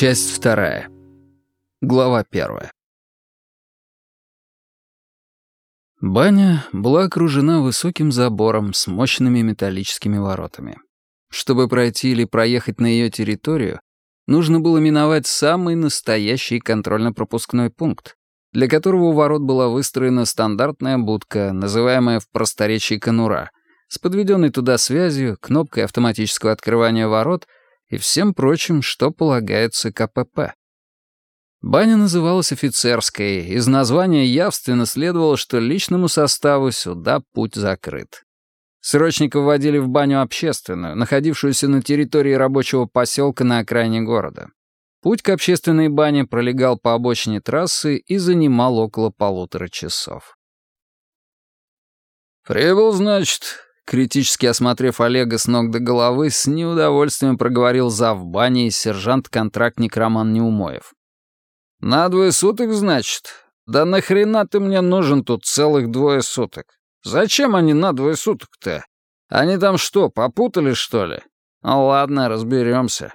Часть вторая. Глава первая. Баня была окружена высоким забором с мощными металлическими воротами. Чтобы пройти или проехать на ее территорию, нужно было миновать самый настоящий контрольно-пропускной пункт, для которого у ворот была выстроена стандартная будка, называемая в просторечии конура, с подведенной туда связью, кнопкой автоматического открывания ворот — и всем прочим, что полагается КПП. Баня называлась офицерской, из названия явственно следовало, что личному составу сюда путь закрыт. Срочников водили в баню общественную, находившуюся на территории рабочего поселка на окраине города. Путь к общественной бане пролегал по обочине трассы и занимал около полутора часов. «Прибыл, значит?» Критически осмотрев Олега с ног до головы, с неудовольствием проговорил зав бани сержант-контрактник Роман Неумоев. «На двое суток, значит? Да нахрена ты мне нужен тут целых двое суток? Зачем они на двое суток-то? Они там что, попутали, что ли? Ну ладно, разберемся.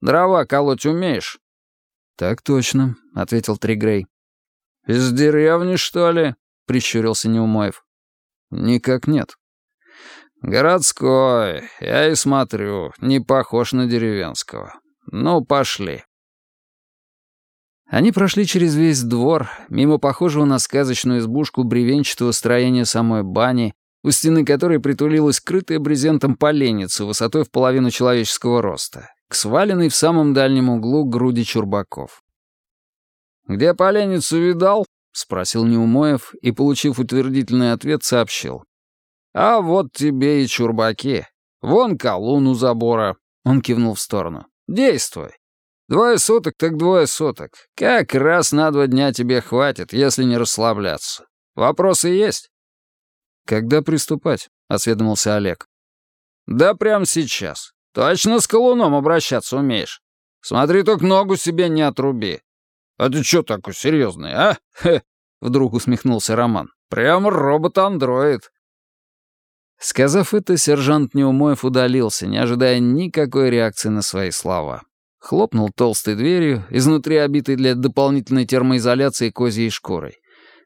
Дрова колоть умеешь?» «Так точно», — ответил Тригрей. «Из деревни, что ли?» — прищурился Неумоев. «Никак нет». «Городской, я и смотрю, не похож на деревенского. Ну, пошли». Они прошли через весь двор, мимо похожего на сказочную избушку бревенчатого строения самой бани, у стены которой притулилась крытая брезентом поленница высотой в половину человеческого роста, к сваленной в самом дальнем углу груди чурбаков. «Где поленницу видал?» — спросил Неумоев и, получив утвердительный ответ, сообщил. «А вот тебе и чурбаки. Вон колун у забора». Он кивнул в сторону. «Действуй. Двое суток так двое суток. Как раз на два дня тебе хватит, если не расслабляться. Вопросы есть?» «Когда приступать?» — осведомился Олег. «Да прямо сейчас. Точно с колуном обращаться умеешь. Смотри, только ногу себе не отруби. А ты чё такой серьезный, а? Хе!» — вдруг усмехнулся Роман. «Прям робот-андроид. Сказав это, сержант Неумоев удалился, не ожидая никакой реакции на свои слова. Хлопнул толстой дверью, изнутри обитой для дополнительной термоизоляции козьей шкурой.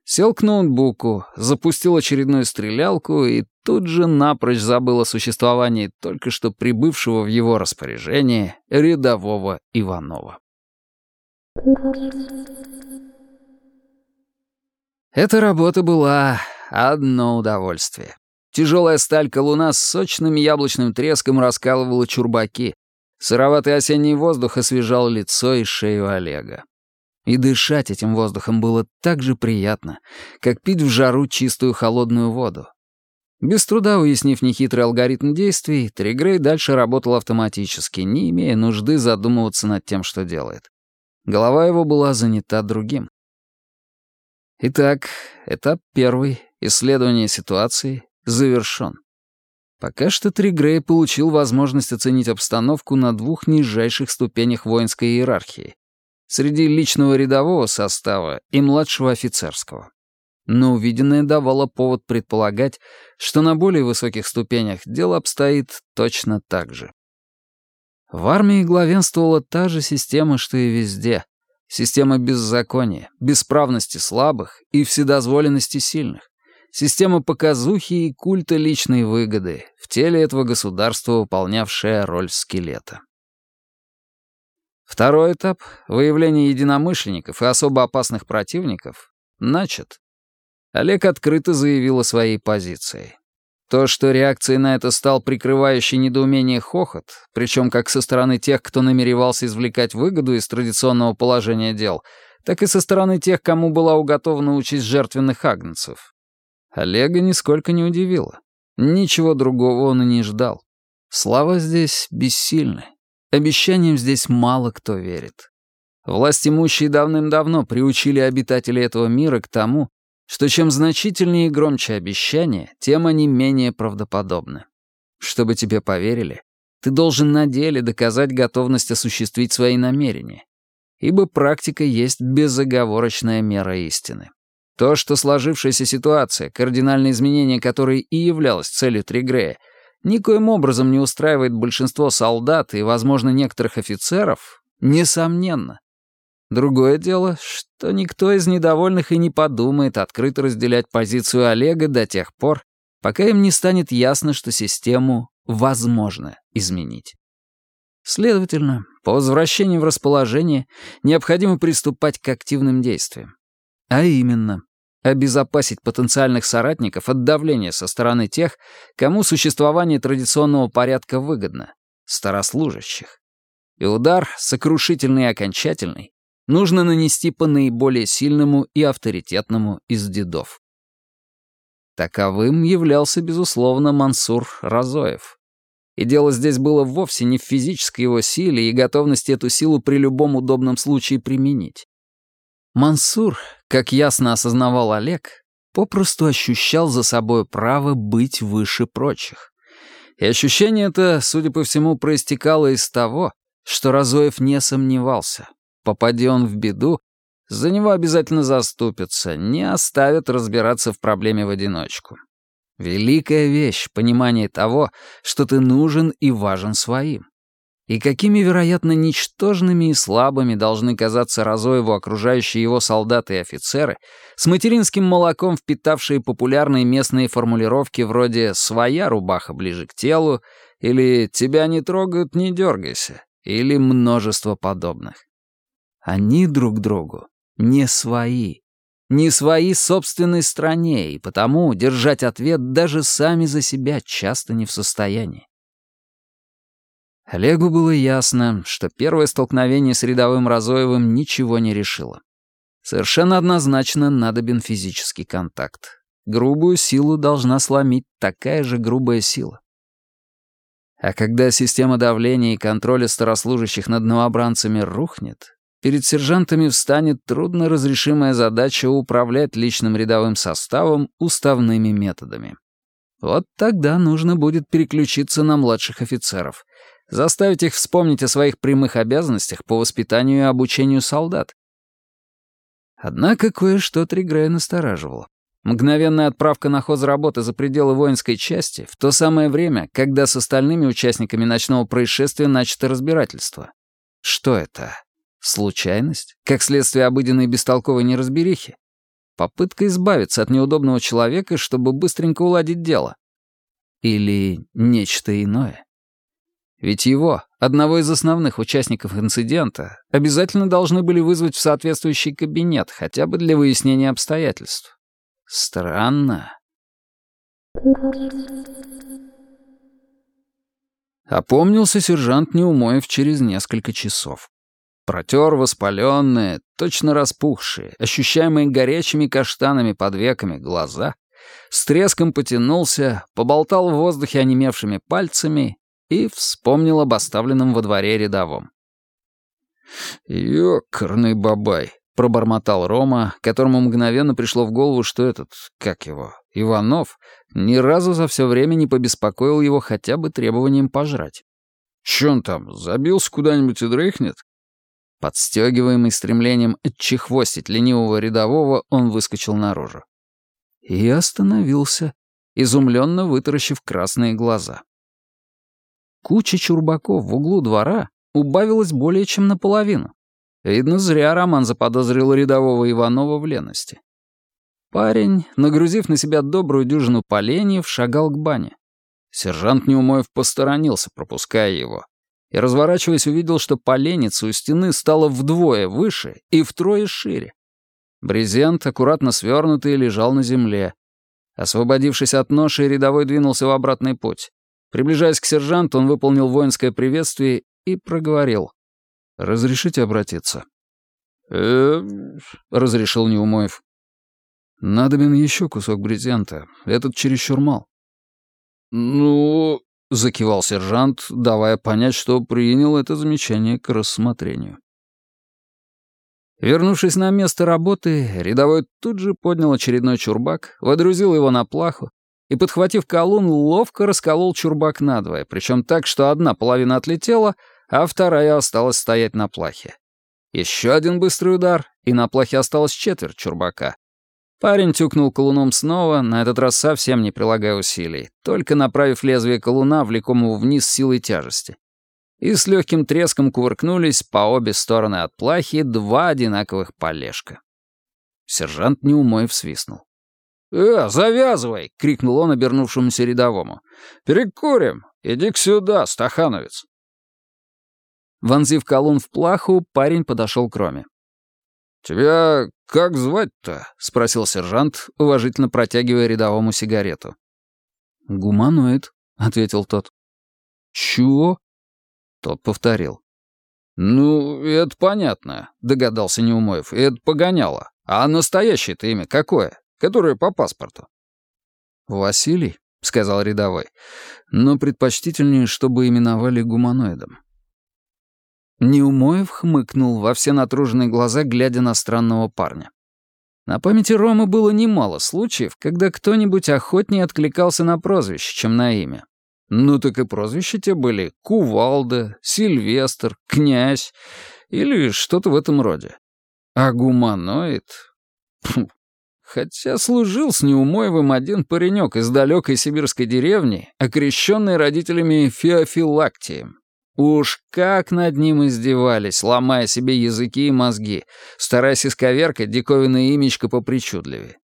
Сел к ноутбуку, запустил очередную стрелялку и тут же напрочь забыл о существовании только что прибывшего в его распоряжение рядового Иванова. Эта работа была одно удовольствие. Тяжелая сталь колуна с сочным яблочным треском раскалывала чурбаки. Сыроватый осенний воздух освежал лицо и шею Олега. И дышать этим воздухом было так же приятно, как пить в жару чистую холодную воду. Без труда уяснив нехитрый алгоритм действий, Тригрей дальше работал автоматически, не имея нужды задумываться над тем, что делает. Голова его была занята другим. Итак, этап первый — исследование ситуации завершен. Пока что Тригрей получил возможность оценить обстановку на двух нижайших ступенях воинской иерархии — среди личного рядового состава и младшего офицерского. Но увиденное давало повод предполагать, что на более высоких ступенях дело обстоит точно так же. В армии главенствовала та же система, что и везде. Система беззакония, бесправности слабых и вседозволенности сильных. Система показухи и культа личной выгоды, в теле этого государства выполнявшая роль скелета. Второй этап — выявление единомышленников и особо опасных противников — начат. Олег открыто заявил о своей позиции. То, что реакцией на это стал прикрывающий недоумение хохот, причем как со стороны тех, кто намеревался извлекать выгоду из традиционного положения дел, так и со стороны тех, кому была уготована участь жертвенных агнцев, Олега нисколько не удивило. Ничего другого он и не ждал. Слава здесь бессильны. Обещаниям здесь мало кто верит. Власть имущие давным-давно приучили обитателей этого мира к тому, что чем значительнее и громче обещания, тем они менее правдоподобны. Чтобы тебе поверили, ты должен на деле доказать готовность осуществить свои намерения. Ибо практика есть безоговорочная мера истины. То, что сложившаяся ситуация, кардинальное изменение которой и являлось целью Тригрея, никоим образом не устраивает большинство солдат и, возможно, некоторых офицеров, Несомненно. Другое дело, что никто из недовольных и не подумает открыто разделять позицию Олега до тех пор, пока им не станет ясно, что систему возможно изменить. Следовательно, по возвращении в расположение необходимо приступать к активным действиям. А именно, обезопасить потенциальных соратников от давления со стороны тех, кому существование традиционного порядка выгодно, старослужащих. И удар, сокрушительный и окончательный, нужно нанести по наиболее сильному и авторитетному из дедов. Таковым являлся, безусловно, Мансур Разоев. И дело здесь было вовсе не в физической его силе и готовности эту силу при любом удобном случае применить. Мансур, как ясно осознавал Олег, попросту ощущал за собой право быть выше прочих. И ощущение это, судя по всему, проистекало из того, что Разоев не сомневался. Попади он в беду, за него обязательно заступятся, не оставят разбираться в проблеме в одиночку. Великая вещь — понимание того, что ты нужен и важен своим. И какими, вероятно, ничтожными и слабыми должны казаться Разоеву окружающие его солдаты и офицеры, с материнским молоком впитавшие популярные местные формулировки вроде «своя рубаха ближе к телу» или «тебя не трогают, не дергайся» или множество подобных. Они друг другу не свои. Не свои собственной стране, и потому держать ответ даже сами за себя часто не в состоянии. Олегу было ясно, что первое столкновение с рядовым Разоевым ничего не решило. Совершенно однозначно надобен физический контакт. Грубую силу должна сломить такая же грубая сила. А когда система давления и контроля старослужащих над новобранцами рухнет, перед сержантами встанет трудноразрешимая задача управлять личным рядовым составом уставными методами. Вот тогда нужно будет переключиться на младших офицеров, заставить их вспомнить о своих прямых обязанностях по воспитанию и обучению солдат. Однако кое-что Тригрея настораживало. Мгновенная отправка на хозработы за пределы воинской части в то самое время, когда с остальными участниками ночного происшествия начато разбирательство. Что это? Случайность? Как следствие обыденной бестолковой неразберихи? Попытка избавиться от неудобного человека, чтобы быстренько уладить дело? Или нечто иное? Ведь его, одного из основных участников инцидента, обязательно должны были вызвать в соответствующий кабинет, хотя бы для выяснения обстоятельств. Странно. Опомнился сержант Неумоев через несколько часов. Протер воспаленные, точно распухшие, ощущаемые горячими каштанами под веками глаза, с треском потянулся, поболтал в воздухе онемевшими пальцами и вспомнил об оставленном во дворе рядовом. «Ёкарный бабай», — пробормотал Рома, которому мгновенно пришло в голову, что этот, как его, Иванов, ни разу за все время не побеспокоил его хотя бы требованием пожрать. «Чё он там, забился куда-нибудь и дрыхнет?» Подстегиваемый стремлением отчехвостить ленивого рядового, он выскочил наружу. И остановился, изумленно вытаращив красные глаза. Куча чурбаков в углу двора убавилась более чем наполовину. Видно, зря Роман заподозрил рядового Иванова в лености. Парень, нагрузив на себя добрую дюжину поленьев, шагал к бане. Сержант Неумоев посторонился, пропуская его и, разворачиваясь, увидел, что поленница у стены стала вдвое выше и втрое шире. Брезент, аккуратно свернутый, лежал на земле. Освободившись от ноши, рядовой двинулся в обратный путь. Приближаясь к сержанту, он выполнил воинское приветствие и проговорил. «Разрешите обратиться?» э разрешил Неумоев. «Надобен еще кусок брезента. Этот чересчур мал». «Ну...» — закивал сержант, давая понять, что принял это замечание к рассмотрению. Вернувшись на место работы, рядовой тут же поднял очередной чурбак, водрузил его на плаху и, подхватив колун, ловко расколол чурбак надвое, причем так, что одна половина отлетела, а вторая осталась стоять на плахе. Еще один быстрый удар, и на плахе осталось четверть чурбака. Парень тюкнул колуном снова, на этот раз совсем не прилагая усилий, только направив лезвие колуна, влекомого вниз силой тяжести. и с легким треском кувыркнулись по обе стороны от плахи два одинаковых полежка. Сержант Неумоев свистнул. «Э, завязывай!» — крикнул он обернувшемуся рядовому. «Перекурим! Иди-ка сюда, стахановец!» Вонзив колун в плаху, парень подошел к Роме. «Тебя как звать-то?» — спросил сержант, уважительно протягивая рядовому сигарету. «Гуманоид», — ответил тот. «Чего?» — тот повторил. «Ну, это понятно», — догадался Неумоев. «Это погоняло. А настоящее-то имя какое? Которое по паспорту?» «Василий», — сказал рядовой. «Но предпочтительнее, чтобы именовали гуманоидом». Неумоев хмыкнул во все натруженные глаза, глядя на странного парня. На памяти Ромы было немало случаев, когда кто-нибудь охотнее откликался на прозвище, чем на имя. Ну так и прозвища те были Кувалда, Сильвестр, Князь или что-то в этом роде. А гуманоид... Фу. Хотя служил с Неумоевым один паренек из далекой сибирской деревни, окрещенный родителями Феофилактием. Уж как над ним издевались, ломая себе языки и мозги, стараясь исковеркать диковинное имечко попричудливее.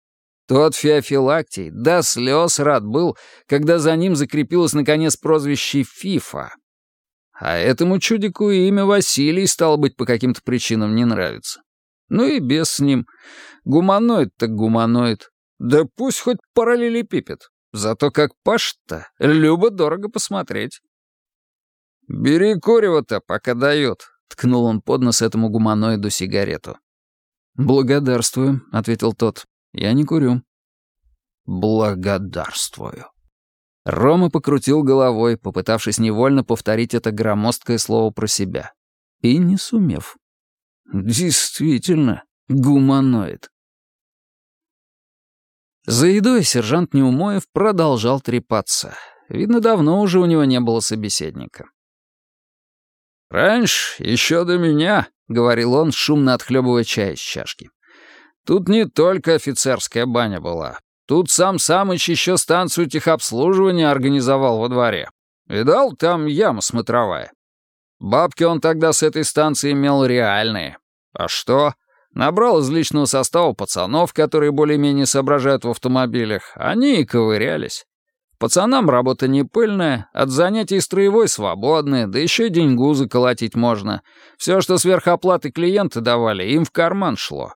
Тот Феофилактий до слез рад был, когда за ним закрепилось наконец прозвище Фифа. А этому чудику имя Василий, стало быть, по каким-то причинам не нравится. Ну и без с ним. Гуманоид так гуманоид. Да пусть хоть параллелепипед. Зато как паш-то, любо-дорого посмотреть. «Бери курево-то, пока дают», — ткнул он под нос этому гуманоиду сигарету. «Благодарствую», — ответил тот. «Я не курю». «Благодарствую». Рома покрутил головой, попытавшись невольно повторить это громоздкое слово про себя. И не сумев. «Действительно, гуманоид». За едой сержант Неумоев продолжал трепаться. Видно, давно уже у него не было собеседника. «Раньше, еще до меня», — говорил он, шумно отхлебывая чай из чашки. «Тут не только офицерская баня была. Тут сам Самыч еще станцию техобслуживания организовал во дворе. Видал, там яма смотровая. Бабки он тогда с этой станции имел реальные. А что? Набрал из личного состава пацанов, которые более-менее соображают в автомобилях. Они и ковырялись. Пацанам работа не пыльная, от занятий строевой свободны, да еще и деньгу заколотить можно. Все, что сверхоплаты клиенты давали, им в карман шло.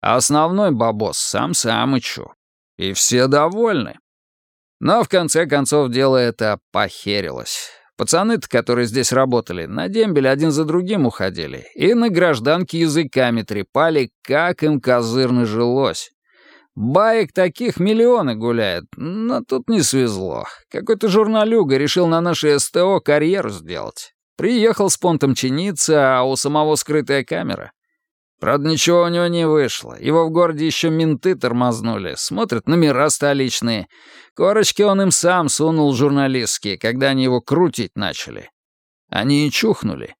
А основной бабос сам Самычу. И все довольны. Но в конце концов дело это похерилось. Пацаны-то, которые здесь работали, на дембель один за другим уходили и на гражданке языками трепали, как им козырно жилось. Баек таких миллионы гуляет, но тут не свезло. Какой-то журналюга решил на нашей СТО карьеру сделать. Приехал с понтом чиниться, а у самого скрытая камера. Правда, ничего у него не вышло. Его в городе еще менты тормознули, смотрят номера столичные. Корочки он им сам сунул журналистские, когда они его крутить начали. Они и чухнули.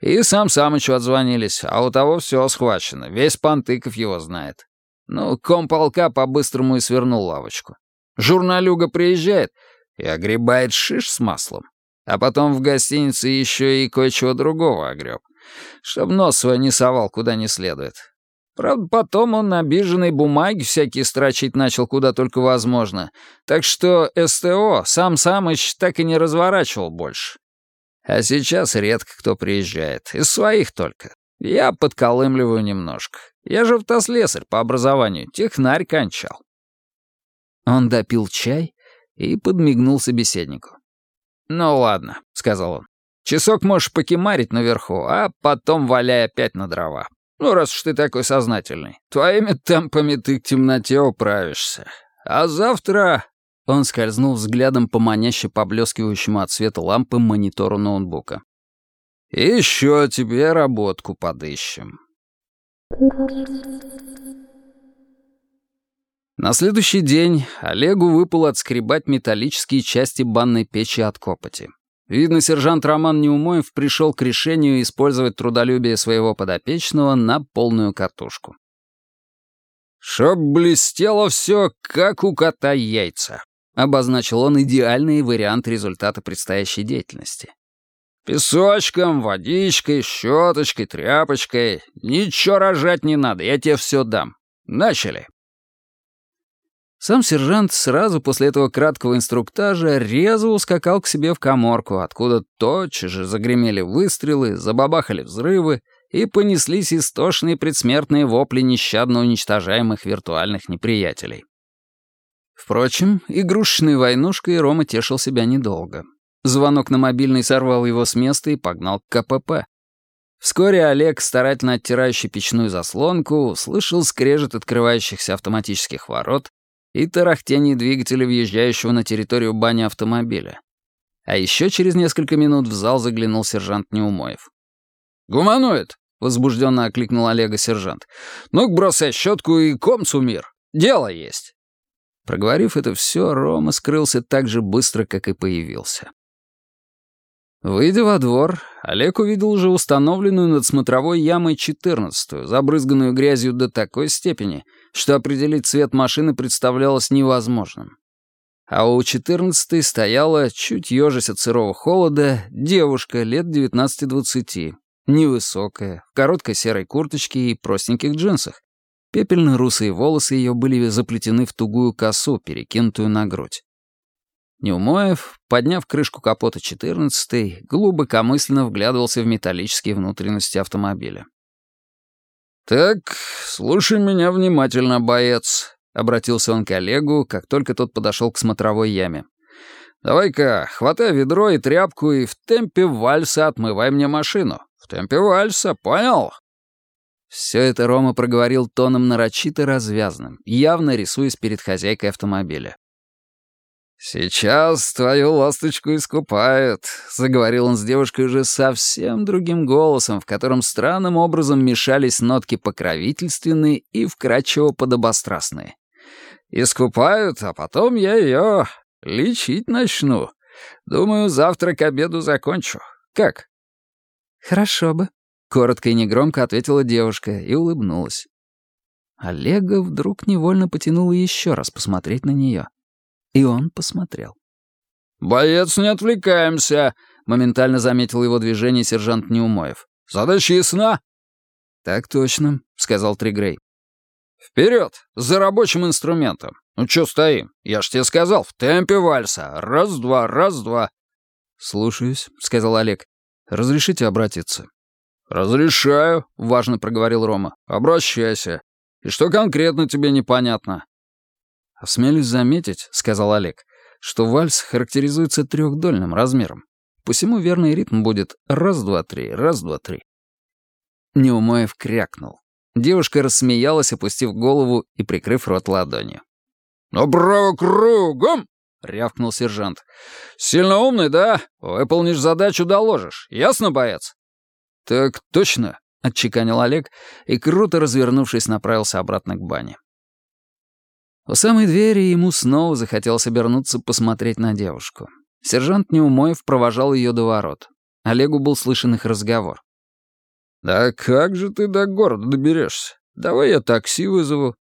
И сам Самычу отзвонились, а у того все схвачено, весь Пантыков его знает. Ну, комполка по-быстрому и свернул лавочку. Журналюга приезжает и огребает шиш с маслом. А потом в гостинице еще и кое-чего другого огреб. Чтоб нос свой не совал куда не следует. Правда, потом он обиженной бумаги всякие строчить начал куда только возможно. Так что СТО сам Самыч так и не разворачивал больше. А сейчас редко кто приезжает. Из своих только. Я подколымливаю немножко. Я же автослесарь по образованию, технарь кончал». Он допил чай и подмигнул собеседнику. «Ну ладно», — сказал он. «Часок можешь покемарить наверху, а потом валяй опять на дрова. Ну, раз уж ты такой сознательный. Твоими темпами ты к темноте управишься. А завтра...» Он скользнул взглядом по маняще поблескивающему от света лампы монитору ноутбука. «Еще тебе работку подыщем». На следующий день Олегу выпало отскребать металлические части банной печи от копоти. Видно, сержант Роман Неумоев пришел к решению использовать трудолюбие своего подопечного на полную катушку. «Чтоб блестело все, как у кота яйца», — обозначил он идеальный вариант результата предстоящей деятельности. Песочком, водичкой, щеточкой, тряпочкой. Ничего рожать не надо, я тебе все дам. Начали!» Сам сержант сразу после этого краткого инструктажа резво ускакал к себе в коморку, откуда тотчас же загремели выстрелы, забабахали взрывы и понеслись истошные предсмертные вопли нещадно уничтожаемых виртуальных неприятелей. Впрочем, игрушечной войнушкой Рома тешил себя недолго. Звонок на мобильный сорвал его с места и погнал к КПП. Вскоре Олег, старательно оттирающий печную заслонку, услышал скрежет открывающихся автоматических ворот и тарахтение двигателя, въезжающего на территорию бани автомобиля. А еще через несколько минут в зал заглянул сержант Неумоев. «Гуманоид!» — возбужденно окликнул Олега сержант. «Ну-ка, бросай щетку и комцу мир. Дело есть!» Проговорив это все, Рома скрылся так же быстро, как и появился. Выйдя во двор, Олег увидел уже установленную над смотровой ямой четырнадцатую, забрызганную грязью до такой степени, что определить цвет машины представлялось невозможным. А у четырнадцатой стояла, чуть ежась от сырого холода, девушка лет 19-20, невысокая, в короткой серой курточке и простеньких джинсах, Пепельно-русые волосы ее были заплетены в тугую косу, перекинутую на грудь. Неумоев, подняв крышку капота 14 глубокомысленно вглядывался в металлические внутренности автомобиля. «Так, слушай меня внимательно, боец», — обратился он к Олегу, как только тот подошел к смотровой яме. «Давай-ка, хватай ведро и тряпку и в темпе вальса отмывай мне машину. В темпе вальса, понял?» Все это Рома проговорил тоном нарочито развязным, явно рисуясь перед хозяйкой автомобиля. «Сейчас твою ласточку искупают», — заговорил он с девушкой уже совсем другим голосом, в котором странным образом мешались нотки покровительственные и вкрадчиво подобострастные. «Искупают, а потом я ее лечить начну. Думаю, завтра к обеду закончу. Как?» «Хорошо бы», Коротко и негромко ответила девушка и улыбнулась. Олега вдруг невольно потянуло еще раз посмотреть на нее. И он посмотрел. «Боец, не отвлекаемся!» — моментально заметил его движение сержант Неумоев. «Задача ясна?» «Так точно», — сказал Тригрей. «Вперед! За рабочим инструментом! Ну чё стоим? Я ж тебе сказал, в темпе вальса! Раз-два, раз-два!» «Слушаюсь», — сказал Олег. «Разрешите обратиться?» «Разрешаю», — важно проговорил Рома. «Обращайся. И что конкретно тебе непонятно?» «Осмелюсь заметить», — сказал Олег, «что вальс характеризуется трехдольным размером. Посему верный ритм будет раз-два-три, раз-два-три». Неумоев крякнул. Девушка рассмеялась, опустив голову и прикрыв рот ладонью. «Направо кругом!» — рявкнул сержант. «Сильно умный, да? Выполнишь задачу, доложишь. Ясно, боец?» «Так точно», — отчеканил Олег и, круто развернувшись, направился обратно к бане. У самой двери ему снова захотелось обернуться посмотреть на девушку. Сержант Неумоев провожал ее до ворот. Олегу был слышен их разговор. «Да как же ты до города доберешься? Давай я такси вызову».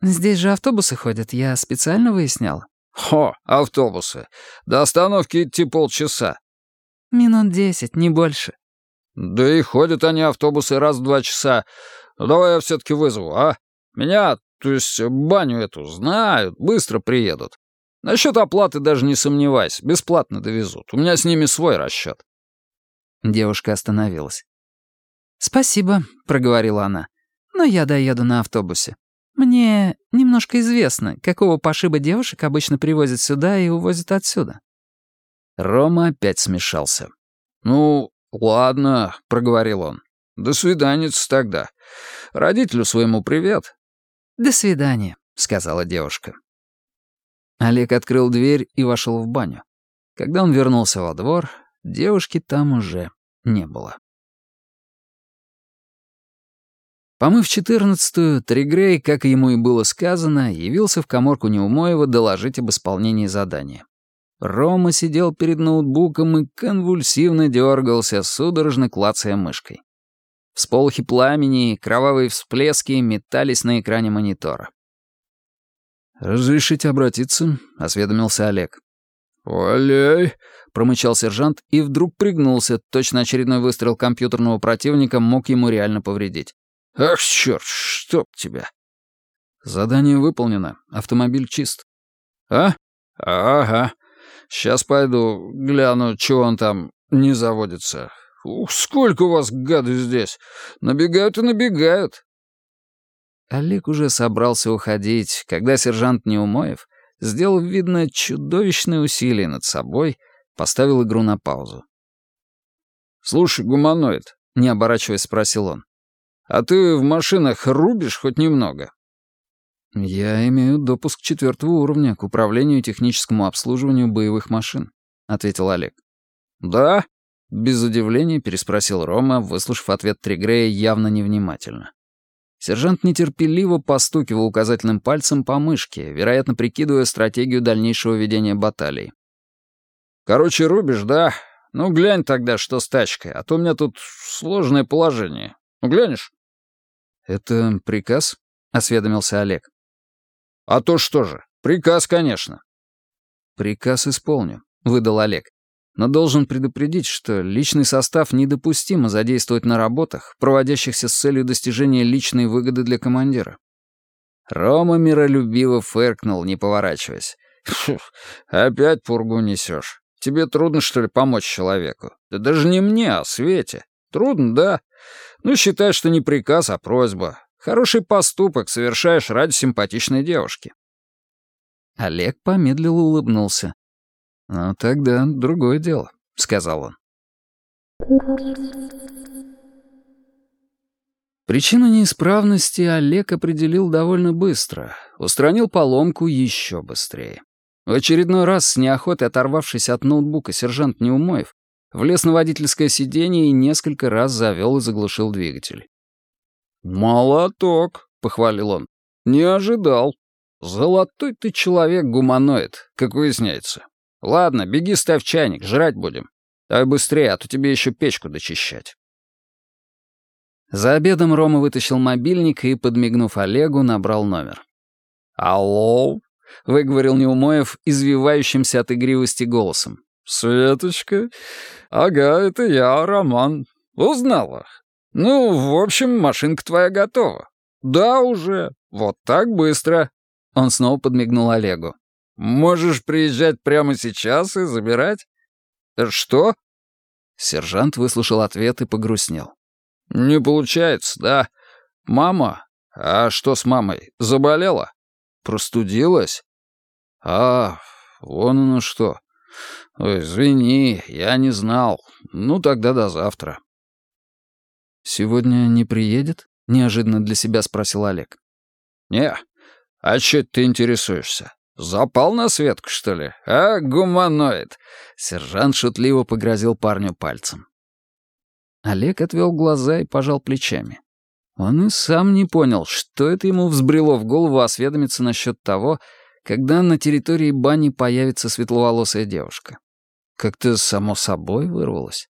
«Здесь же автобусы ходят, я специально выяснял». «Хо, автобусы. До остановки идти полчаса». «Минут десять, не больше». «Да и ходят они, автобусы, раз в два часа. Ну, давай я все-таки вызову, а? Меня, то есть баню эту, знают, быстро приедут. Насчет оплаты даже не сомневайся, бесплатно довезут. У меня с ними свой расчет». Девушка остановилась. «Спасибо», — проговорила она, — «но я доеду на автобусе. Мне немножко известно, какого пошиба девушек обычно привозят сюда и увозят отсюда». Рома опять смешался. «Ну, «Ладно», — проговорил он. «До свидания тогда. Родителю своему привет». «До свидания», — сказала девушка. Олег открыл дверь и вошел в баню. Когда он вернулся во двор, девушки там уже не было. Помыв четырнадцатую, Тригрей, как ему и было сказано, явился в коморку Неумоева доложить об исполнении задания. Рома сидел перед ноутбуком и конвульсивно дергался, судорожно клацая мышкой. Всполохи пламени, кровавые всплески метались на экране монитора. «Разрешите обратиться?» — осведомился Олег. «Валяй!» — промычал сержант и вдруг пригнулся, точно очередной выстрел компьютерного противника мог ему реально повредить. «Ах, черт, чтоб тебя!» «Задание выполнено. Автомобиль чист». «А? Ага. Сейчас пойду, гляну, чего он там не заводится. Ух, сколько у вас, гады, здесь! Набегают и набегают!» Олег уже собрался уходить, когда сержант Неумоев, сделав, видно, чудовищное усилие над собой, поставил игру на паузу. «Слушай, гуманоид», — не оборачиваясь, спросил он, «а ты в машинах рубишь хоть немного?» «Я имею допуск четвертого уровня к управлению и техническому обслуживанию боевых машин», — ответил Олег. «Да?» — без удивления переспросил Рома, выслушав ответ Тригрея явно невнимательно. Сержант нетерпеливо постукивал указательным пальцем по мышке, вероятно, прикидывая стратегию дальнейшего ведения баталий. «Короче, рубишь, да? Ну, глянь тогда, что с тачкой, а то у меня тут сложное положение. Ну, глянешь?» «Это приказ?» — осведомился Олег. «А то что же? Приказ, конечно». «Приказ исполню», — выдал Олег но должен предупредить, что личный состав недопустимо задействовать на работах, проводящихся с целью достижения личной выгоды для командира. Рома миролюбиво фыркнул, не поворачиваясь. «Опять пургу несешь. Тебе трудно, что ли, помочь человеку? Да даже не мне, а Свете. Трудно, да? Ну, считай, что не приказ, а просьба. Хороший поступок совершаешь ради симпатичной девушки». Олег помедлил улыбнулся. «Ну, тогда другое дело», — сказал он. Причину неисправности Олег определил довольно быстро, устранил поломку еще быстрее. В очередной раз с неохотой оторвавшись от ноутбука сержант Неумоев, влез на водительское сиденье и несколько раз завел и заглушил двигатель. «Молоток», — похвалил он. «Не ожидал. Золотой ты человек-гуманоид, как выясняется. Ладно, беги ставь чайник, жрать будем. Давай быстрее, а то тебе еще печку дочищать. За обедом Рома вытащил мобильник и, подмигнув Олегу, набрал номер. «Алло?» — выговорил Неумоев извивающимся от игривости голосом. «Светочка? Ага, это я, Роман. Узнала. Ну, в общем, машинка твоя готова. Да, уже. Вот так быстро». Он снова подмигнул Олегу. Можешь приезжать прямо сейчас и забирать? Что? Сержант выслушал ответ и погрустнел. Не получается, да. Мама? А что с мамой? Заболела? Простудилась? А, вон оно что. Ой, извини, я не знал. Ну, тогда до завтра. «Сегодня не приедет?» — неожиданно для себя спросил Олег. «Не, а чё ты интересуешься? «Запал на Светку, что ли? А, гуманоид?» Сержант шутливо погрозил парню пальцем. Олег отвел глаза и пожал плечами. Он и сам не понял, что это ему взбрело в голову осведомиться насчет того, когда на территории бани появится светловолосая девушка. Как-то само собой вырвалось.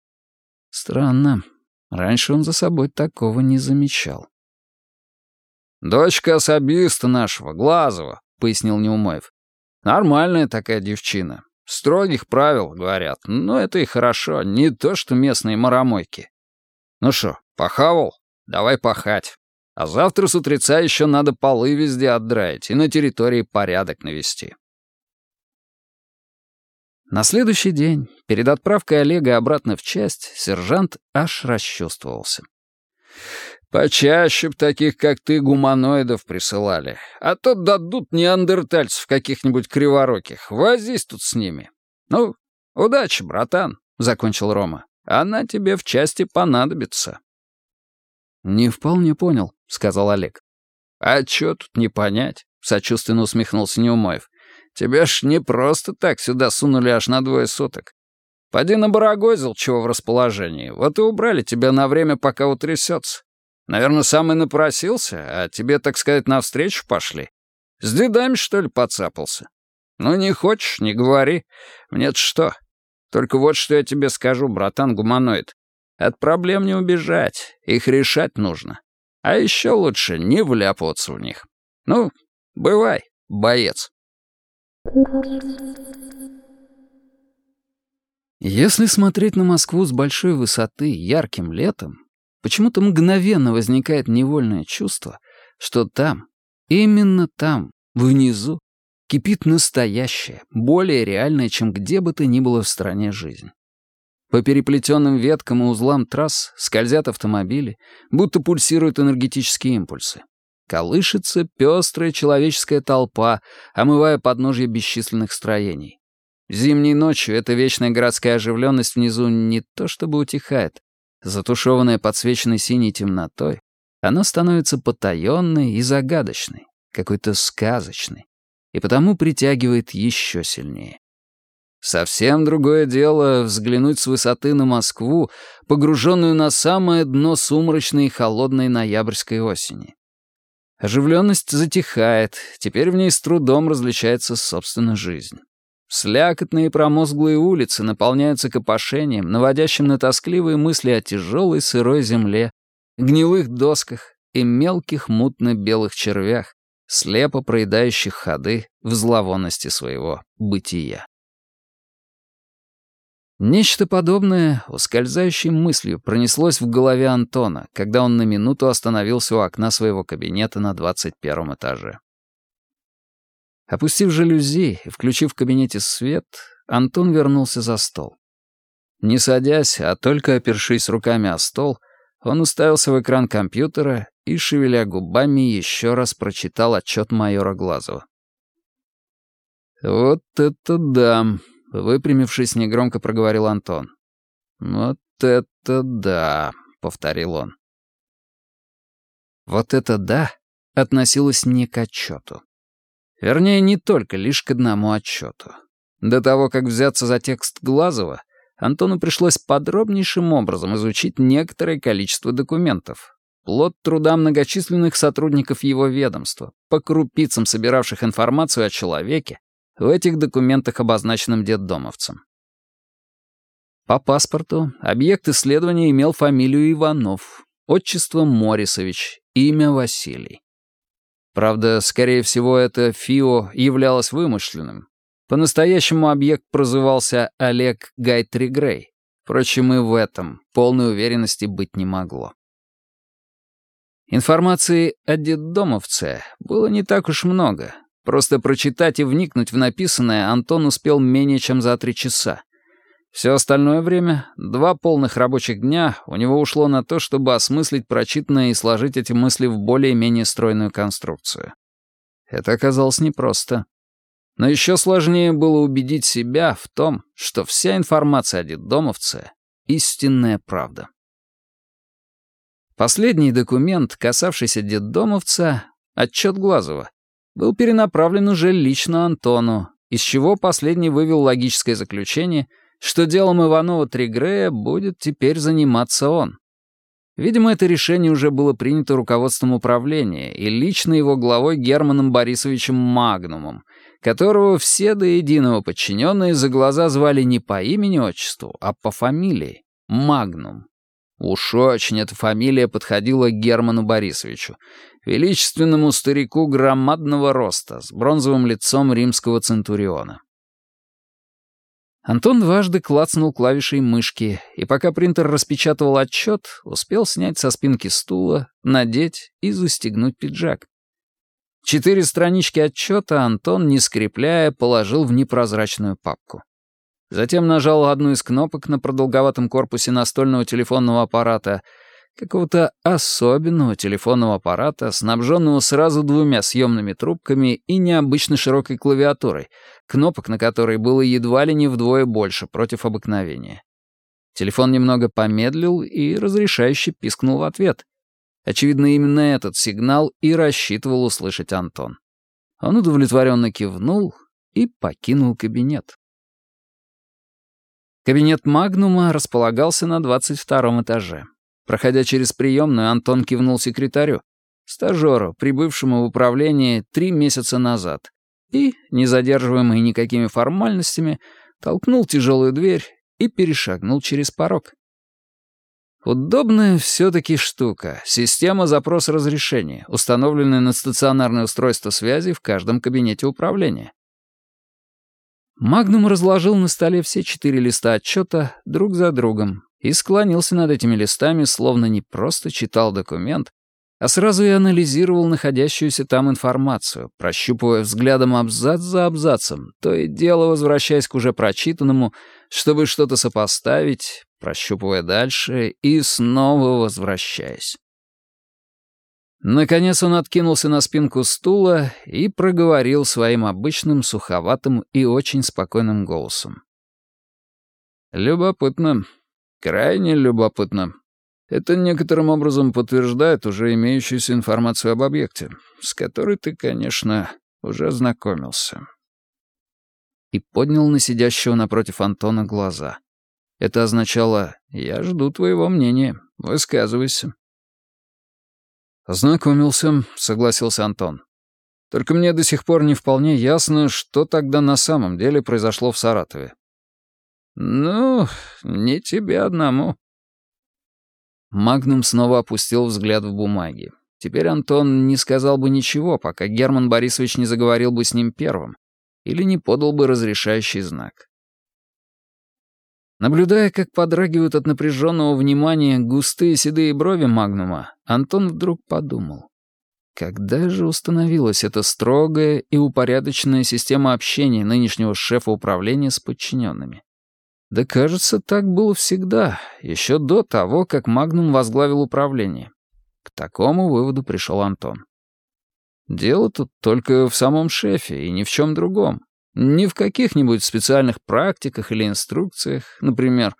Странно. Раньше он за собой такого не замечал. «Дочка особиста нашего, Глазова», — пояснил Неумоев. Нормальная такая девчина. Строгих правил, говорят. Но это и хорошо, не то что местные маромойки. Ну что, похавал? Давай пахать. А завтра с утреца еще надо полы везде отдраить и на территории порядок навести. На следующий день, перед отправкой Олега обратно в часть, сержант аж расчувствовался. Почаще б таких, как ты, гуманоидов присылали. А то дадут неандертальцев каких-нибудь кривороких. Возись тут с ними. Ну, удачи, братан, — закончил Рома. Она тебе в части понадобится. «Не вполне понял», — сказал Олег. «А чё тут не понять?» — сочувственно усмехнулся Неумоев. «Тебя ж не просто так сюда сунули аж на двое суток. Поди набарагозил чего в расположении, вот и убрали тебя на время, пока утрясется. Наверное, сам и напросился, а тебе, так сказать, навстречу пошли. С дедами, что ли, подцапался? Ну, не хочешь, не говори. Мне-то что? Только вот что я тебе скажу, братан-гуманоид. От проблем не убежать, их решать нужно. А еще лучше не вляпываться в них. Ну, бывай, боец. Если смотреть на Москву с большой высоты ярким летом, почему-то мгновенно возникает невольное чувство, что там, именно там, внизу, кипит настоящая, более реальная, чем где бы то ни было в стране жизнь. По переплетенным веткам и узлам трасс скользят автомобили, будто пульсируют энергетические импульсы. Колышется пестрая человеческая толпа, омывая подножье бесчисленных строений. Зимней ночью эта вечная городская оживленность внизу не то чтобы утихает. Затушеванная подсвеченной синей темнотой, она становится потаенной и загадочной, какой-то сказочной, и потому притягивает еще сильнее. Совсем другое дело взглянуть с высоты на Москву, погруженную на самое дно сумрачной и холодной ноябрьской осени. Оживленность затихает, теперь в ней с трудом различается собственная жизнь. Слякотные промозглые улицы наполняются копошением, наводящим на тоскливые мысли о тяжелой сырой земле, гнилых досках и мелких мутно-белых червях, слепо проедающих ходы в зловонности своего бытия. Нечто подобное ускользающей мыслью пронеслось в голове Антона, когда он на минуту остановился у окна своего кабинета на 21 этаже. Опустив жалюзи и включив в кабинете свет, Антон вернулся за стол. Не садясь, а только опершись руками о стол, он уставился в экран компьютера и, шевеля губами, еще раз прочитал отчет майора Глазова. «Вот это да!» Выпрямившись, негромко проговорил Антон. «Вот это да», — повторил он. «Вот это да» относилось не к отчету. Вернее, не только лишь к одному отчету. До того, как взяться за текст Глазова, Антону пришлось подробнейшим образом изучить некоторое количество документов. Плод труда многочисленных сотрудников его ведомства, по крупицам собиравших информацию о человеке, в этих документах, обозначенном детдомовцем. По паспорту объект исследования имел фамилию Иванов, отчество Морисович, имя Василий. Правда, скорее всего, это ФИО являлось вымышленным. По-настоящему объект прозывался Олег Гайтри Грей. Впрочем, и в этом полной уверенности быть не могло. Информации о детдомовце было не так уж много, Просто прочитать и вникнуть в написанное Антон успел менее чем за три часа. Все остальное время, два полных рабочих дня, у него ушло на то, чтобы осмыслить прочитанное и сложить эти мысли в более-менее стройную конструкцию. Это оказалось непросто. Но еще сложнее было убедить себя в том, что вся информация о детдомовце — истинная правда. Последний документ, касавшийся детдомовца — отчет Глазова, был перенаправлен уже лично Антону, из чего последний вывел логическое заключение, что делом Иванова Тригрея будет теперь заниматься он. Видимо, это решение уже было принято руководством управления и лично его главой Германом Борисовичем Магнумом, которого все до единого подчиненные за глаза звали не по имени-отчеству, а по фамилии — Магнум. Уж очень эта фамилия подходила Герману Борисовичу, величественному старику громадного роста, с бронзовым лицом римского центуриона. Антон дважды клацнул клавишей мышки, и пока принтер распечатывал отчет, успел снять со спинки стула, надеть и застегнуть пиджак. Четыре странички отчета Антон, не скрепляя, положил в непрозрачную папку. Затем нажал одну из кнопок на продолговатом корпусе настольного телефонного аппарата — какого-то особенного телефонного аппарата, снабженного сразу двумя съемными трубками и необычно широкой клавиатурой, кнопок на которой было едва ли не вдвое больше против обыкновения. Телефон немного помедлил и разрешающе пискнул в ответ. Очевидно, именно этот сигнал и рассчитывал услышать Антон. Он удовлетворенно кивнул и покинул кабинет. Кабинет Магнума располагался на 22 этаже. Проходя через приемную, Антон кивнул секретарю, стажеру, прибывшему в управление три месяца назад, и, не задерживаемый никакими формальностями, толкнул тяжелую дверь и перешагнул через порог. Удобная все-таки штука — система запроса разрешения, установленная на стационарное устройство связи в каждом кабинете управления. Магнум разложил на столе все четыре листа отчета друг за другом и склонился над этими листами, словно не просто читал документ, а сразу и анализировал находящуюся там информацию, прощупывая взглядом абзац за абзацем, то и дело возвращаясь к уже прочитанному, чтобы что-то сопоставить, прощупывая дальше и снова возвращаясь. Наконец он откинулся на спинку стула и проговорил своим обычным суховатым и очень спокойным голосом. «Любопытно. Крайне любопытно. Это некоторым образом подтверждает уже имеющуюся информацию об объекте, с которой ты, конечно, уже знакомился. И поднял на сидящего напротив Антона глаза. Это означало «Я жду твоего мнения. Высказывайся». «Знакомился», — согласился Антон. «Только мне до сих пор не вполне ясно, что тогда на самом деле произошло в Саратове». «Ну, не тебе одному», Магнум снова опустил взгляд в бумаги. Теперь Антон не сказал бы ничего, пока Герман Борисович не заговорил бы с ним первым или не подал бы разрешающий знак. Наблюдая, как подрагивают от напряженного внимания густые седые брови Магнума, Антон вдруг подумал. Когда же установилась эта строгая и упорядоченная система общения нынешнего шефа управления с подчиненными? Да кажется, так было всегда, еще до того, как Магнум возглавил управление. К такому выводу пришел Антон. Дело тут только в самом шефе и ни в чем другом. Не в каких-нибудь специальных практиках или инструкциях. Например,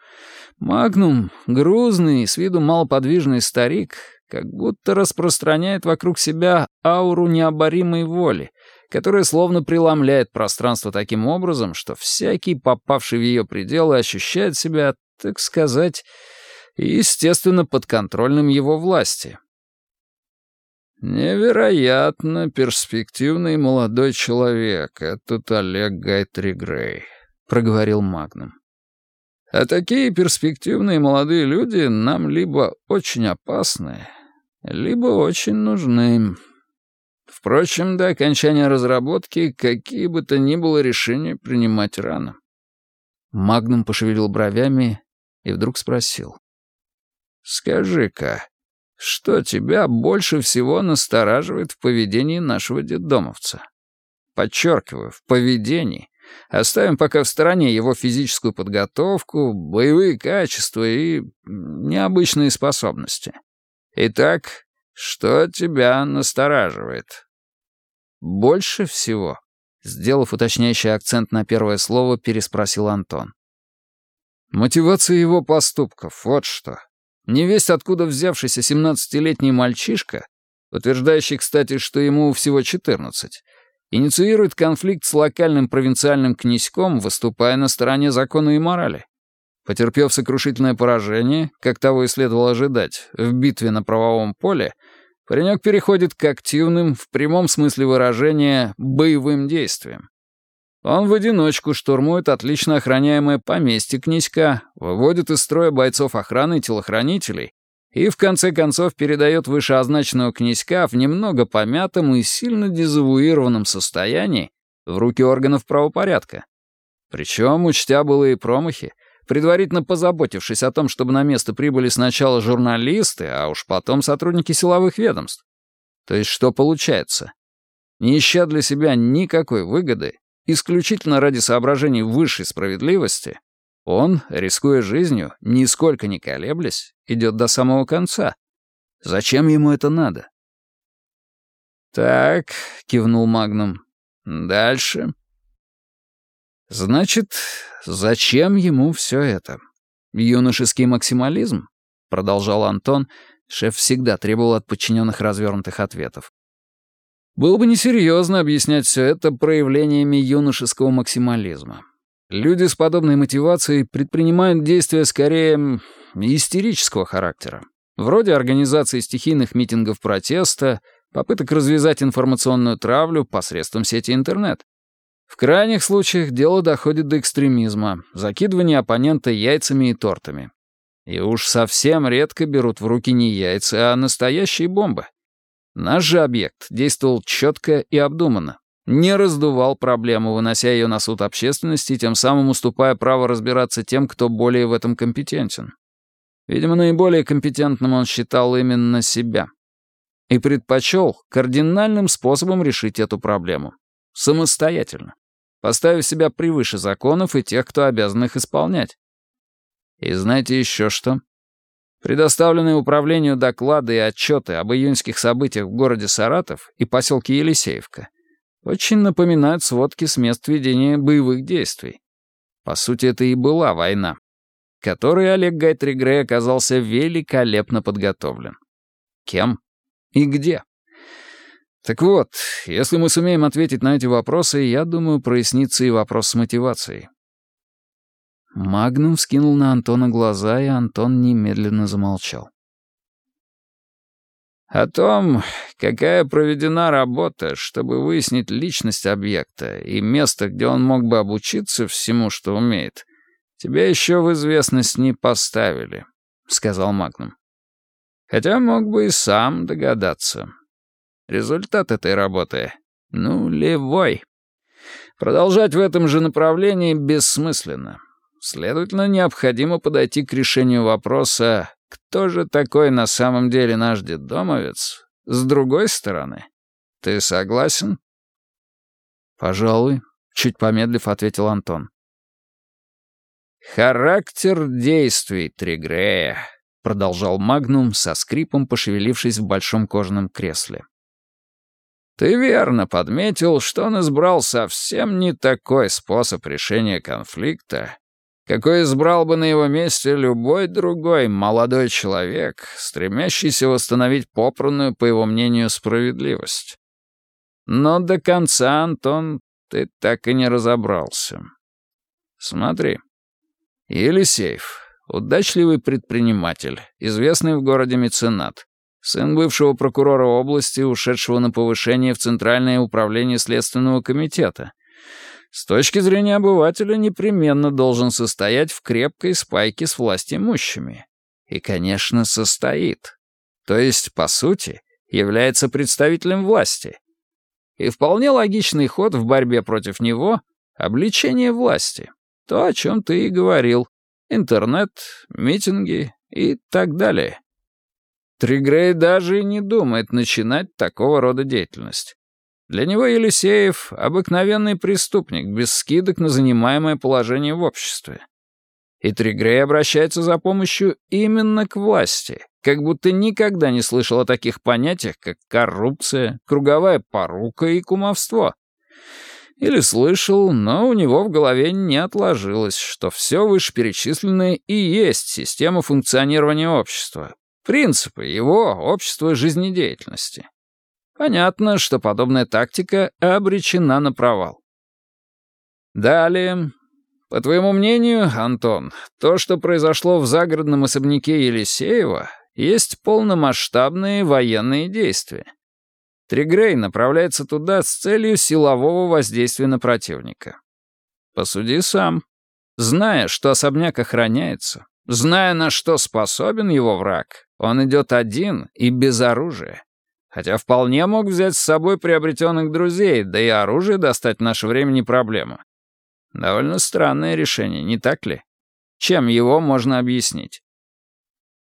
Магнум, грузный, с виду малоподвижный старик, как будто распространяет вокруг себя ауру необоримой воли, которая словно преломляет пространство таким образом, что всякий, попавший в ее пределы, ощущает себя, так сказать, естественно, подконтрольным его власти. «Невероятно перспективный молодой человек, этот Олег Гайтри Грей», — проговорил Магнум. «А такие перспективные молодые люди нам либо очень опасны, либо очень нужны». Впрочем, до окончания разработки какие бы то ни было решения принимать рано. Магнум пошевелил бровями и вдруг спросил. «Скажи-ка, что тебя больше всего настораживает в поведении нашего детдомовца? Подчеркиваю, в поведении. Оставим пока в стороне его физическую подготовку, боевые качества и необычные способности. Итак, что тебя настораживает?» «Больше всего», — сделав уточняющий акцент на первое слово, переспросил Антон. «Мотивация его поступков, вот что. Невесть откуда взявшийся семнадцатилетний мальчишка, утверждающий, кстати, что ему всего четырнадцать, инициирует конфликт с локальным провинциальным князьком, выступая на стороне закона и морали. Потерпев сокрушительное поражение, как того и следовало ожидать, в битве на правовом поле, паренек переходит к активным, в прямом смысле выражения, боевым действиям. Он в одиночку штурмует отлично охраняемое поместье князька, выводит из строя бойцов охраны и телохранителей и в конце концов передает вышеозначенного князька в немного помятом и сильно дезавуированном состоянии в руки органов правопорядка. Причем, учтя былые промахи, предварительно позаботившись о том, чтобы на место прибыли сначала журналисты, а уж потом сотрудники силовых ведомств. То есть что получается? Не ища для себя никакой выгоды, исключительно ради соображений высшей справедливости, он, рискуя жизнью, нисколько не колеблясь, идет до самого конца. Зачем ему это надо? «Так», — кивнул Магнум, — «дальше». «Значит, зачем ему все это? Юношеский максимализм?» — продолжал Антон. Шеф всегда требовал от подчиненных развернутых ответов. Было бы несерьезно объяснять все это проявлениями юношеского максимализма. Люди с подобной мотивацией предпринимают действия скорее истерического характера, вроде организации стихийных митингов протеста, попыток развязать информационную травлю посредством сети интернет. В крайних случаях дело доходит до экстремизма, закидывания оппонента яйцами и тортами. И уж совсем редко берут в руки не яйца, а настоящие бомбы. Наш же объект действовал четко и обдуманно, не раздувал проблему, вынося ее на суд общественности тем самым уступая право разбираться тем, кто более в этом компетентен. Видимо, наиболее компетентным он считал именно себя. И предпочел кардинальным способом решить эту проблему. Самостоятельно. Поставив себя превыше законов и тех, кто обязан их исполнять. И знаете еще что? Предоставленные управлению доклады и отчеты об июньских событиях в городе Саратов и поселке Елисеевка очень напоминают сводки с мест ведения боевых действий. По сути, это и была война, которой Олег Гайтригрей оказался великолепно подготовлен. Кем и где? Так вот, если мы сумеем ответить на эти вопросы, я думаю, прояснится и вопрос с мотивацией. Магнум вскинул на Антона глаза, и Антон немедленно замолчал. О том, какая проведена работа, чтобы выяснить личность объекта и место, где он мог бы обучиться всему, что умеет, тебя еще в известность не поставили, — сказал Магнум. Хотя мог бы и сам догадаться. Результат этой работы — нулевой. Продолжать в этом же направлении бессмысленно. Следовательно, необходимо подойти к решению вопроса, кто же такой на самом деле наш детдомовец? С другой стороны, ты согласен? Пожалуй, чуть помедлив, ответил Антон. «Характер действий Тригрея», — продолжал Магнум, со скрипом пошевелившись в большом кожаном кресле. «Ты верно подметил, что он избрал совсем не такой способ решения конфликта, какой избрал бы на его месте любой другой молодой человек, стремящийся восстановить попранную, по его мнению, справедливость. Но до конца, Антон, ты так и не разобрался. Смотри. Елисеев, удачливый предприниматель, известный в городе меценат, сын бывшего прокурора области, ушедшего на повышение в Центральное управление Следственного комитета — с точки зрения обывателя непременно должен состоять в крепкой спайке с властимущими. И, конечно, состоит. То есть, по сути, является представителем власти. И вполне логичный ход в борьбе против него — обличение власти. То, о чем ты и говорил. Интернет, митинги и так далее. Тригрей даже и не думает начинать такого рода деятельность. Для него Елисеев — обыкновенный преступник, без скидок на занимаемое положение в обществе. И Тригрей обращается за помощью именно к власти, как будто никогда не слышал о таких понятиях, как коррупция, круговая порука и кумовство. Или слышал, но у него в голове не отложилось, что все вышеперечисленное и есть система функционирования общества, принципы его общества жизнедеятельности. Понятно, что подобная тактика обречена на провал. Далее. По твоему мнению, Антон, то, что произошло в загородном особняке Елисеева, есть полномасштабные военные действия. Тригрей направляется туда с целью силового воздействия на противника. Посуди сам. Зная, что особняк охраняется, зная, на что способен его враг, он идет один и без оружия. Хотя вполне мог взять с собой приобретенных друзей, да и оружие достать в наше время не проблема. Довольно странное решение, не так ли? Чем его можно объяснить?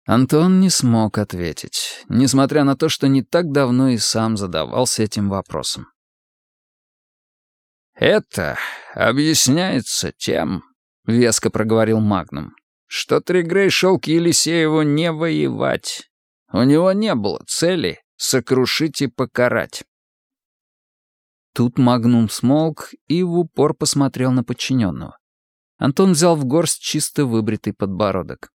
Антон не смог ответить, несмотря на то, что не так давно и сам задавался этим вопросом. «Это объясняется тем», — веско проговорил Магнум, «что Тригрей шел к Елисееву не воевать. У него не было цели Сокрушить и покарать. Тут Магнум смолк и в упор посмотрел на подчиненного. Антон взял в горсть чисто выбритый подбородок.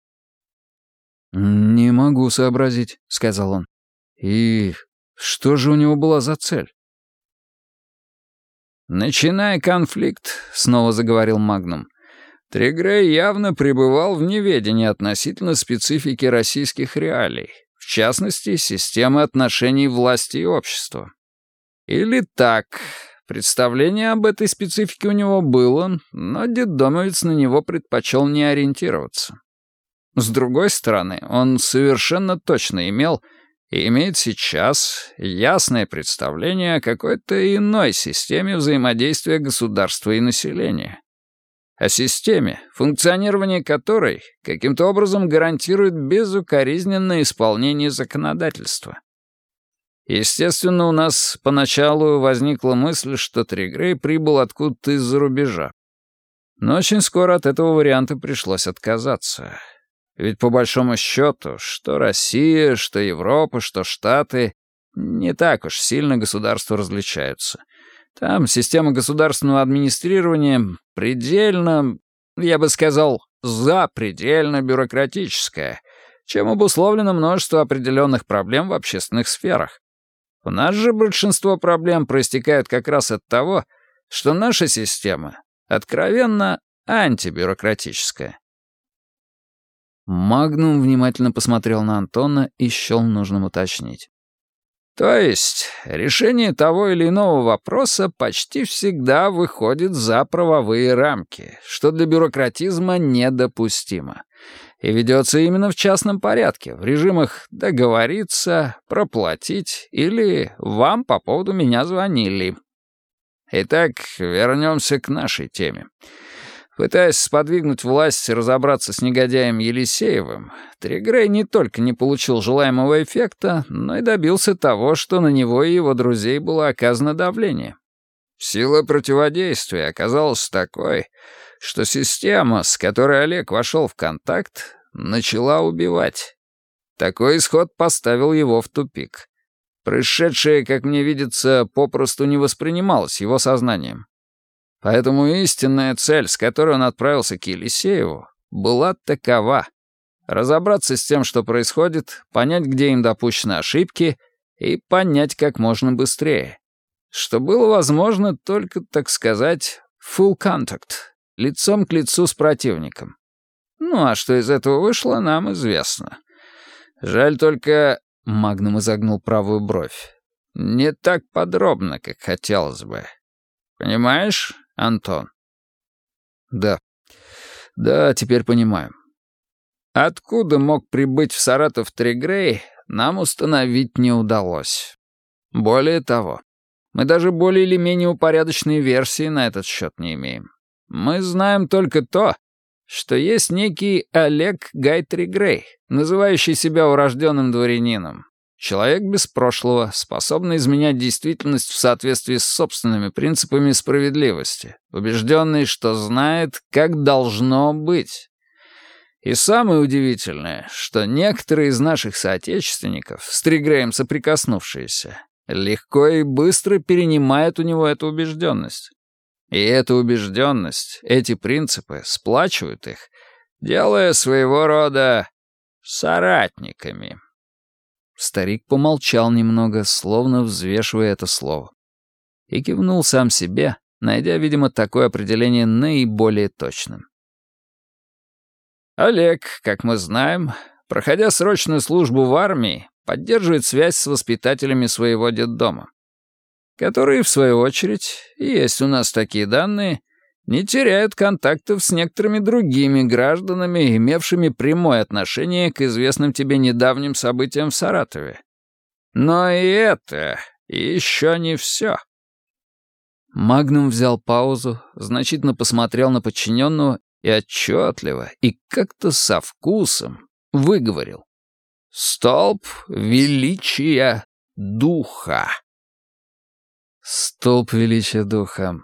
«Не могу сообразить», — сказал он. «И что же у него была за цель?» «Начиная конфликт», — снова заговорил Магнум, Тригрей явно пребывал в неведении относительно специфики российских реалий, в частности, системы отношений власти и общества. Или так, представление об этой специфике у него было, но детдомовец на него предпочел не ориентироваться. С другой стороны, он совершенно точно имел, и имеет сейчас ясное представление о какой-то иной системе взаимодействия государства и населения. О системе, функционирование которой каким-то образом гарантирует безукоризненное исполнение законодательства. Естественно, у нас поначалу возникла мысль, что Тригрей прибыл откуда-то из-за рубежа. Но очень скоро от этого варианта пришлось отказаться. Ведь по большому счету, что Россия, что Европа, что Штаты не так уж сильно государства различаются. Там система государственного администрирования предельно, я бы сказал, запредельно бюрократическая, чем обусловлено множество определенных проблем в общественных сферах. У нас же большинство проблем проистекают как раз от того, что наша система откровенно антибюрократическая. Магнум внимательно посмотрел на Антона и счел нужным уточнить. То есть решение того или иного вопроса почти всегда выходит за правовые рамки, что для бюрократизма недопустимо. И ведется именно в частном порядке, в режимах «договориться», «проплатить» или «вам по поводу меня звонили». Итак, вернемся к нашей теме. Пытаясь сподвигнуть власть разобраться с негодяем Елисеевым, Тригрей не только не получил желаемого эффекта, но и добился того, что на него и его друзей было оказано давление. Сила противодействия оказалась такой, что система, с которой Олег вошел в контакт, начала убивать. Такой исход поставил его в тупик. Происшедшее, как мне видится, попросту не воспринималось его сознанием. Поэтому истинная цель, с которой он отправился к Елисееву, была такова — разобраться с тем, что происходит, понять, где им допущены ошибки, и понять как можно быстрее. Что было возможно только, так сказать, full contact, лицом к лицу с противником. Ну а что из этого вышло, нам известно. Жаль только, Магнум изогнул правую бровь, не так подробно, как хотелось бы. Понимаешь? Антон. Да. Да, теперь понимаю. Откуда мог прибыть в Саратов Тригрей, нам установить не удалось. Более того, мы даже более или менее упорядоченной версии на этот счет не имеем. Мы знаем только то, что есть некий Олег Гай Тригрей, называющий себя урожденным дворянином, Человек без прошлого, способный изменять действительность в соответствии с собственными принципами справедливости, убежденный, что знает, как должно быть. И самое удивительное, что некоторые из наших соотечественников, с Тригреем соприкоснувшиеся, легко и быстро перенимают у него эту убежденность. И эта убежденность, эти принципы сплачивают их, делая своего рода соратниками. Старик помолчал немного, словно взвешивая это слово. И кивнул сам себе, найдя, видимо, такое определение наиболее точным. Олег, как мы знаем, проходя срочную службу в армии, поддерживает связь с воспитателями своего детдома, которые, в свою очередь, есть у нас такие данные, не теряют контактов с некоторыми другими гражданами, имевшими прямое отношение к известным тебе недавним событиям в Саратове. Но и это еще не все. Магнум взял паузу, значительно посмотрел на подчиненного и отчетливо, и как-то со вкусом выговорил. «Столб величия духа». Столб величия духа.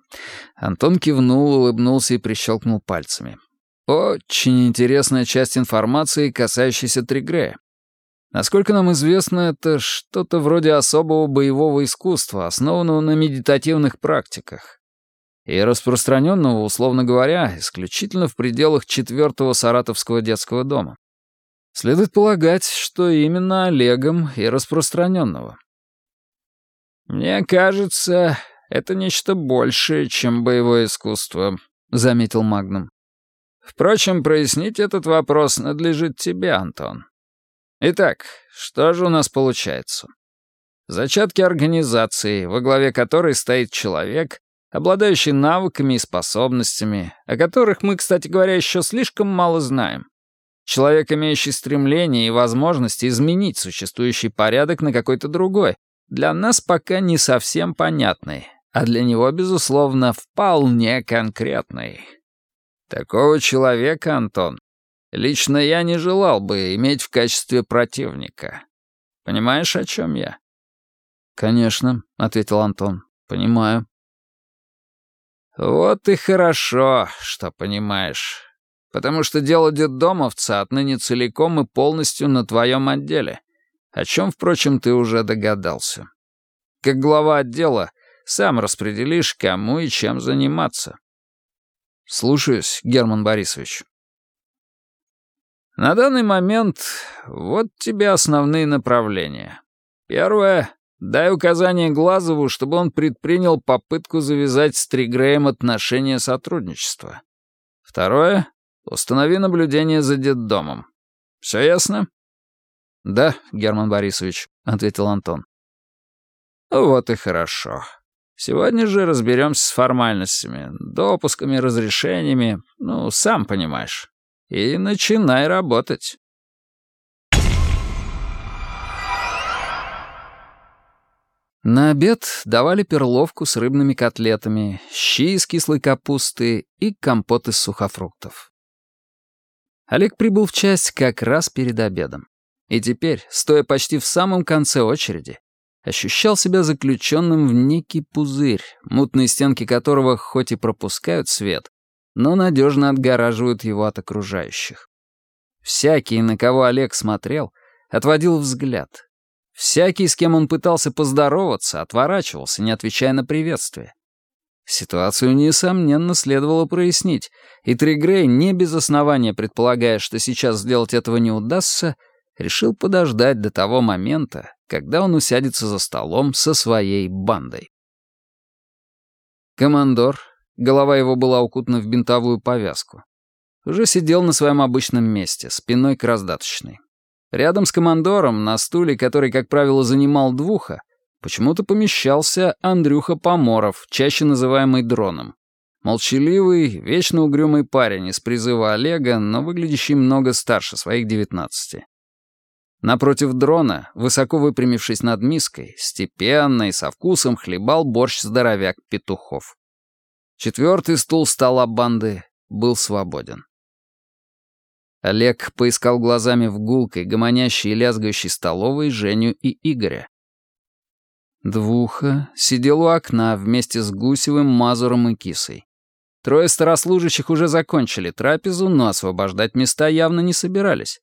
Антон кивнул, улыбнулся и прищелкнул пальцами. Очень интересная часть информации, касающаяся Тригрея. Насколько нам известно, это что-то вроде особого боевого искусства, основанного на медитативных практиках. И распространенного, условно говоря, исключительно в пределах четвертого саратовского детского дома. Следует полагать, что именно Олегом и распространенного. «Мне кажется, это нечто большее, чем боевое искусство», — заметил Магнум. «Впрочем, прояснить этот вопрос надлежит тебе, Антон. Итак, что же у нас получается? Зачатки организации, во главе которой стоит человек, обладающий навыками и способностями, о которых мы, кстати говоря, еще слишком мало знаем. Человек, имеющий стремление и возможность изменить существующий порядок на какой-то другой, для нас пока не совсем понятный, а для него, безусловно, вполне конкретный. Такого человека, Антон, лично я не желал бы иметь в качестве противника. Понимаешь, о чем я? «Конечно», — ответил Антон. «Понимаю». «Вот и хорошо, что понимаешь. Потому что дело детдомовца отныне целиком и полностью на твоем отделе, о чем, впрочем, ты уже догадался. Как глава отдела сам распределишь, кому и чем заниматься». «Слушаюсь, Герман Борисович». На данный момент вот тебе основные направления. Первое — дай указание Глазову, чтобы он предпринял попытку завязать с Тригреем отношения сотрудничества. Второе — установи наблюдение за детдомом. Все ясно? «Да, Герман Борисович», — ответил Антон. «Вот и хорошо. Сегодня же разберемся с формальностями, допусками, разрешениями, ну, сам понимаешь и начинай работать. На обед давали перловку с рыбными котлетами, щи из кислой капусты и компот из сухофруктов. Олег прибыл в часть как раз перед обедом. И теперь, стоя почти в самом конце очереди, ощущал себя заключенным в некий пузырь, мутные стенки которого хоть и пропускают свет, но надежно отгораживают его от окружающих. Всякий, на кого Олег смотрел, отводил взгляд. Всякий, с кем он пытался поздороваться, отворачивался, не отвечая на приветствие. Ситуацию, несомненно, следовало прояснить, и Тригрей, не без основания предполагая, что сейчас сделать этого не удастся, решил подождать до того момента, когда он усядется за столом со своей бандой. Командор, Голова его была укутана в бинтовую повязку. Уже сидел на своем обычном месте, спиной к раздаточной. Рядом с командором, на стуле, который, как правило, занимал двуха, почему-то помещался Андрюха Поморов, чаще называемый Дроном. Молчаливый, вечно угрюмый парень из призыва Олега, но выглядящий много старше своих девятнадцати. Напротив дрона, высоко выпрямившись над миской, степенно и со вкусом хлебал борщ здоровяк петухов. Четвертый стул стола банды был свободен. Олег поискал глазами в гулкой, гомонящей и лязгающей столовой Женю и Игоря. Двуха сидел у окна вместе с Гусевым, Мазуром и Кисой. Трое старослужащих уже закончили трапезу, но освобождать места явно не собирались.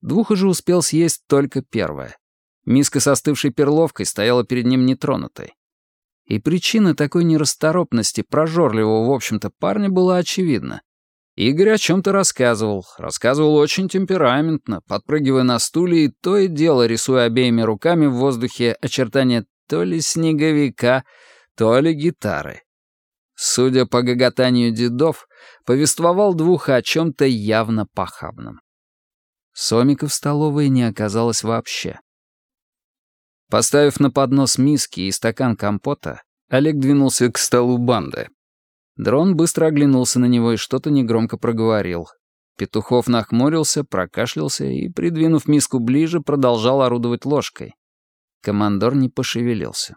Двуха же успел съесть только первое. Миска с остывшей перловкой стояла перед ним нетронутой. И причина такой нерасторопности прожорливого, в общем-то, парня была очевидна. Игорь о чем-то рассказывал, рассказывал очень темпераментно, подпрыгивая на стуле и то и дело рисуя обеими руками в воздухе очертания то ли снеговика, то ли гитары. Судя по гоготанию дедов, повествовал двух о чем-то явно похабном. Сомика в столовой не оказалось вообще. Поставив на поднос миски и стакан компота, Олег двинулся к столу банды. Дрон быстро оглянулся на него и что-то негромко проговорил. Петухов нахмурился, прокашлялся и, придвинув миску ближе, продолжал орудовать ложкой. Командор не пошевелился.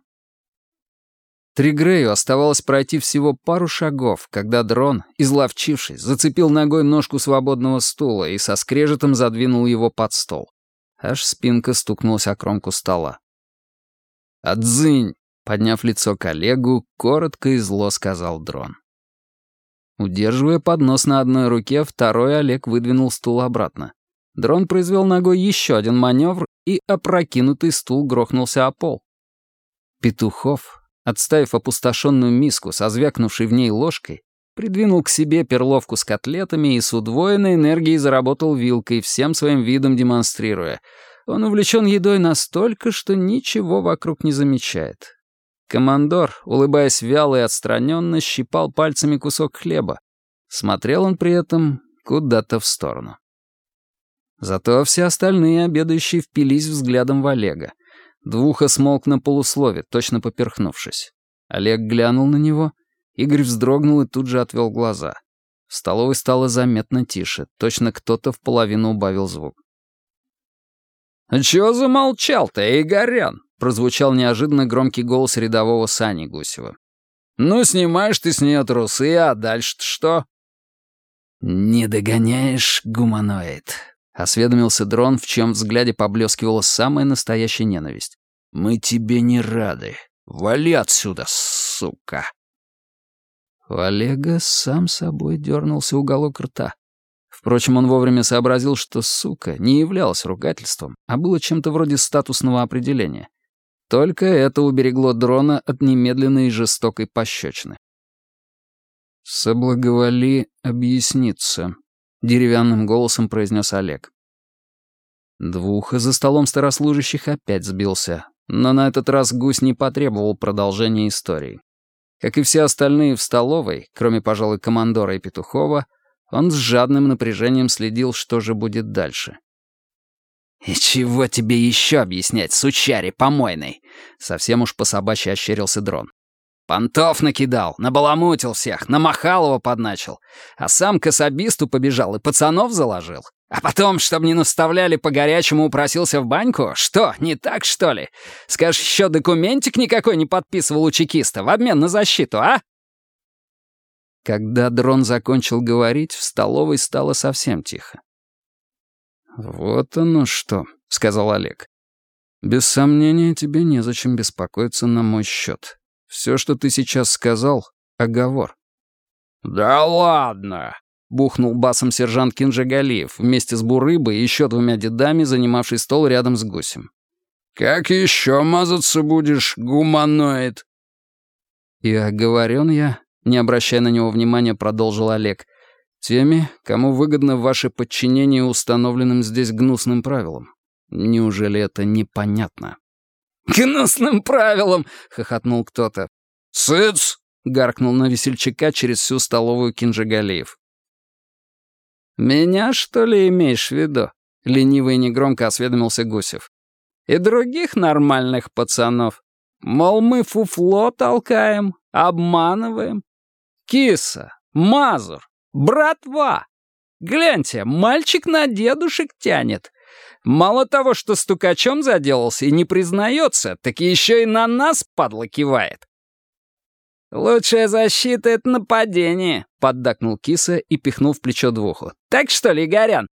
Тригрею оставалось пройти всего пару шагов, когда дрон, изловчившись, зацепил ногой ножку свободного стула и со скрежетом задвинул его под стол. Аж спинка стукнулась о кромку стола. «Отзынь!» — подняв лицо коллегу, коротко и зло сказал дрон. Удерживая поднос на одной руке, второй Олег выдвинул стул обратно. Дрон произвел ногой еще один маневр, и опрокинутый стул грохнулся о пол. Петухов, отставив опустошенную миску со звякнувшей в ней ложкой, придвинул к себе перловку с котлетами и с удвоенной энергией заработал вилкой, всем своим видом демонстрируя — он увлечен едой настолько, что ничего вокруг не замечает. Командор, улыбаясь вяло и отстраненно, щипал пальцами кусок хлеба. Смотрел он при этом куда-то в сторону. Зато все остальные обедающие впились взглядом в Олега. Двуха смолк на полуслове, точно поперхнувшись. Олег глянул на него, Игорь вздрогнул и тут же отвел глаза. В столовой стало заметно тише, точно кто-то в половину убавил звук. «А «Чего замолчал-то, Игорян?» — прозвучал неожиданно громкий голос рядового Сани Гусева. «Ну, снимаешь ты с нее трусы, а дальше-то что?» «Не догоняешь, гуманоид», — осведомился дрон, в чем взгляде поблескивала самая настоящая ненависть. «Мы тебе не рады. Вали отсюда, сука!» У Олега сам собой дернулся уголок рта. Впрочем, он вовремя сообразил, что «сука» не являлось ругательством, а было чем-то вроде статусного определения. Только это уберегло дрона от немедленной и жестокой пощечины. «Соблаговоли объясниться», — деревянным голосом произнес Олег. Двух за столом старослужащих опять сбился, но на этот раз гусь не потребовал продолжения истории. Как и все остальные в столовой, кроме, пожалуй, командора и Петухова, он с жадным напряжением следил, что же будет дальше. «И чего тебе еще объяснять, сучари помойный?» Совсем уж по-собачьи ощерился дрон. «Понтов накидал, набаламутил всех, на Махалова подначил, а сам к особисту побежал и пацанов заложил. А потом, чтобы не наставляли по-горячему, упросился в баньку? Что, не так, что ли? Скажешь, еще документик никакой не подписывал у чекиста в обмен на защиту, а?» Когда дрон закончил говорить, в столовой стало совсем тихо. «Вот оно что», — сказал Олег. «Без сомнения, тебе незачем беспокоиться на мой счет. Все, что ты сейчас сказал, — оговор». «Да ладно!» бухнул басом сержант Кинжагалиев вместе с Бурыбой и еще двумя дедами, занимавший стол рядом с гусем. «Как еще мазаться будешь, гуманоид?» И оговорен я, не обращая на него внимания, продолжил Олег, теми, кому выгодно ваше подчинение установленным здесь гнусным правилам. Неужели это непонятно? «Гнусным правилам!» — хохотнул кто-то. «Сыц!» — гаркнул на весельчака через всю столовую Кинжагалиев. «Меня, что ли, имеешь в виду?» — лениво и негромко осведомился Гусев. «И других нормальных пацанов. Мол, мы фуфло толкаем, обманываем. Киса, Мазур, братва! Гляньте, мальчик на дедушек тянет. Мало того, что стукачом заделался и не признается, так еще и на нас, падла, кивает. «Лучшая защита — это нападение», — поддакнул киса и пихнул в плечо двуху. «Так что ли, Горян?»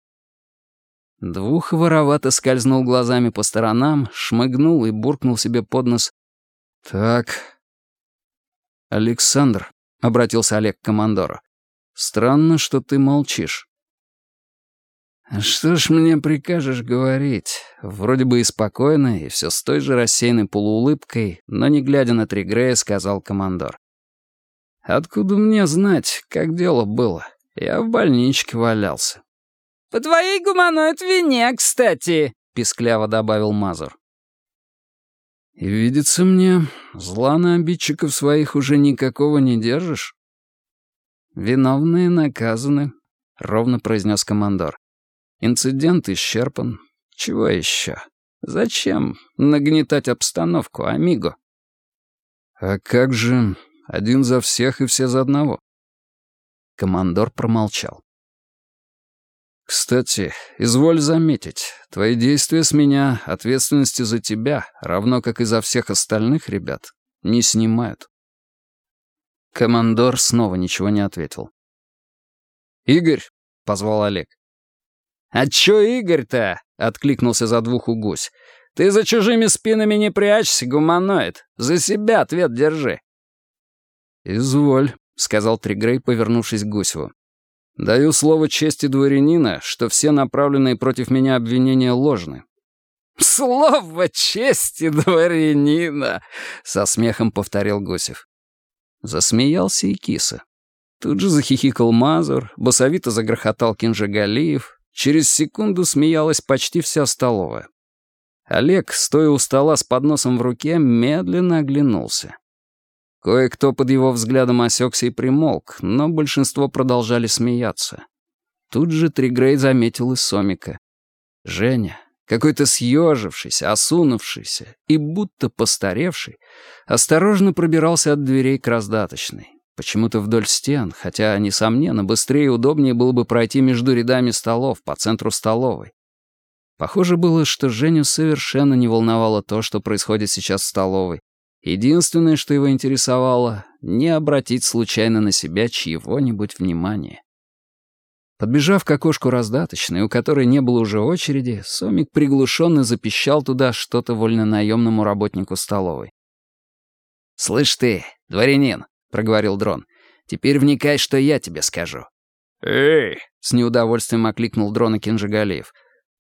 Двух воровато скользнул глазами по сторонам, шмыгнул и буркнул себе под нос. «Так...» «Александр», — обратился Олег к командору, — «странно, что ты молчишь». «Что ж мне прикажешь говорить?» Вроде бы и спокойно, и все с той же рассеянной полуулыбкой, но не глядя на Тригрея, сказал командор. Откуда мне знать, как дело было? Я в больничке валялся. «По твоей гуманоид вине, кстати», — пискляво добавил Мазур. «И видится мне, зла на обидчиков своих уже никакого не держишь?» «Виновные наказаны», — ровно произнес командор. «Инцидент исчерпан. Чего еще? Зачем нагнетать обстановку, амиго?» «А как же один за всех и все за одного. Командор промолчал. «Кстати, изволь заметить, твои действия с меня ответственности за тебя, равно как и за всех остальных ребят, не снимают». Командор снова ничего не ответил. «Игорь!» — позвал Олег. «А чё Игорь-то?» — откликнулся за двух гусь. «Ты за чужими спинами не прячься, гуманоид. За себя ответ держи. «Изволь», — сказал Тригрей, повернувшись к Гусеву. «Даю слово чести дворянина, что все направленные против меня обвинения ложны». «Слово чести дворянина!» — со смехом повторил Гусев. Засмеялся и киса. Тут же захихикал Мазур, басовито загрохотал Кинжагалиев. Через секунду смеялась почти вся столовая. Олег, стоя у стола с подносом в руке, медленно оглянулся. Кое-кто под его взглядом осекся и примолк, но большинство продолжали смеяться. Тут же Тригрей заметил и Сомика. Женя, какой-то съежившийся, осунувшийся и будто постаревший, осторожно пробирался от дверей к раздаточной. Почему-то вдоль стен, хотя, несомненно, быстрее и удобнее было бы пройти между рядами столов по центру столовой. Похоже было, что Женю совершенно не волновало то, что происходит сейчас в столовой. Единственное, что его интересовало — не обратить случайно на себя чьего-нибудь внимания. Подбежав к окошку раздаточной, у которой не было уже очереди, Сомик приглушенно запищал туда что-то вольнонаемному работнику столовой. «Слышь ты, дворянин», — проговорил дрон, — «теперь вникай, что я тебе скажу». «Эй!» — с неудовольствием окликнул дрона Кинжигалиев.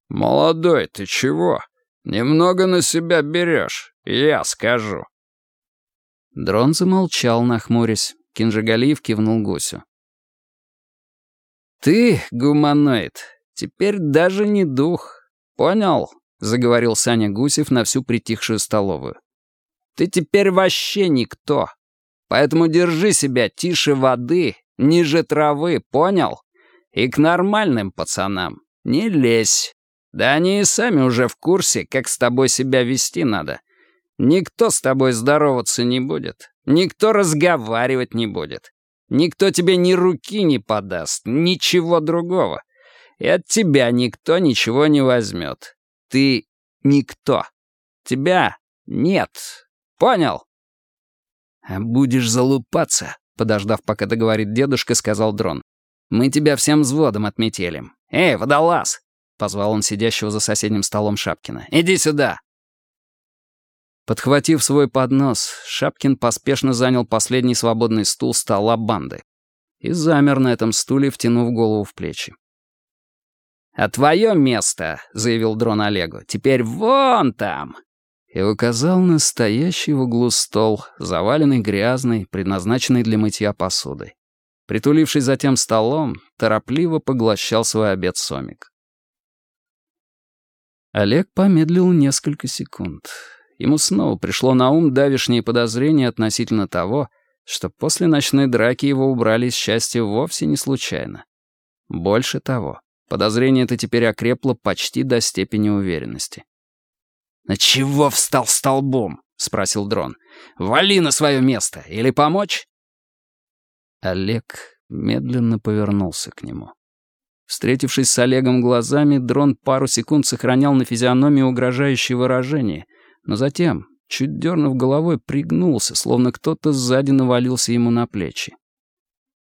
«Молодой, ты чего? Немного на себя берешь, я скажу». Дрон замолчал, нахмурясь. Кинжигалиев кивнул гусю. «Ты, гуманоид, теперь даже не дух. Понял?» — заговорил Саня Гусев на всю притихшую столовую. «Ты теперь вообще никто. Поэтому держи себя тише воды, ниже травы, понял? И к нормальным пацанам не лезь. Да они и сами уже в курсе, как с тобой себя вести надо. Никто с тобой здороваться не будет. Никто разговаривать не будет. Никто тебе ни руки не подаст, ничего другого. И от тебя никто ничего не возьмет. Ты никто. Тебя нет. Понял? А будешь залупаться, подождав, пока договорит дедушка, сказал дрон. Мы тебя всем взводом отметелим. Эй, водолаз! Позвал он сидящего за соседним столом Шапкина. «Иди сюда!» Подхватив свой поднос, Шапкин поспешно занял последний свободный стул стола банды и замер на этом стуле, втянув голову в плечи. «А твое место», — заявил дрон Олегу, — «теперь вон там!» И указал на стоящий в углу стол, заваленный грязной, предназначенный для мытья посудой. Притулившись за тем столом, торопливо поглощал свой обед сомик. Олег помедлил несколько секунд. Ему снова пришло на ум давишнее подозрение относительно того, что после ночной драки его убрали из счастья вовсе не случайно. Больше того, подозрение это теперь окрепло почти до степени уверенности. «На чего встал столбом?» — спросил дрон. «Вали на свое место! Или помочь?» Олег медленно повернулся к нему. Встретившись с Олегом глазами, дрон пару секунд сохранял на физиономии угрожающее выражение, но затем, чуть дернув головой, пригнулся, словно кто-то сзади навалился ему на плечи.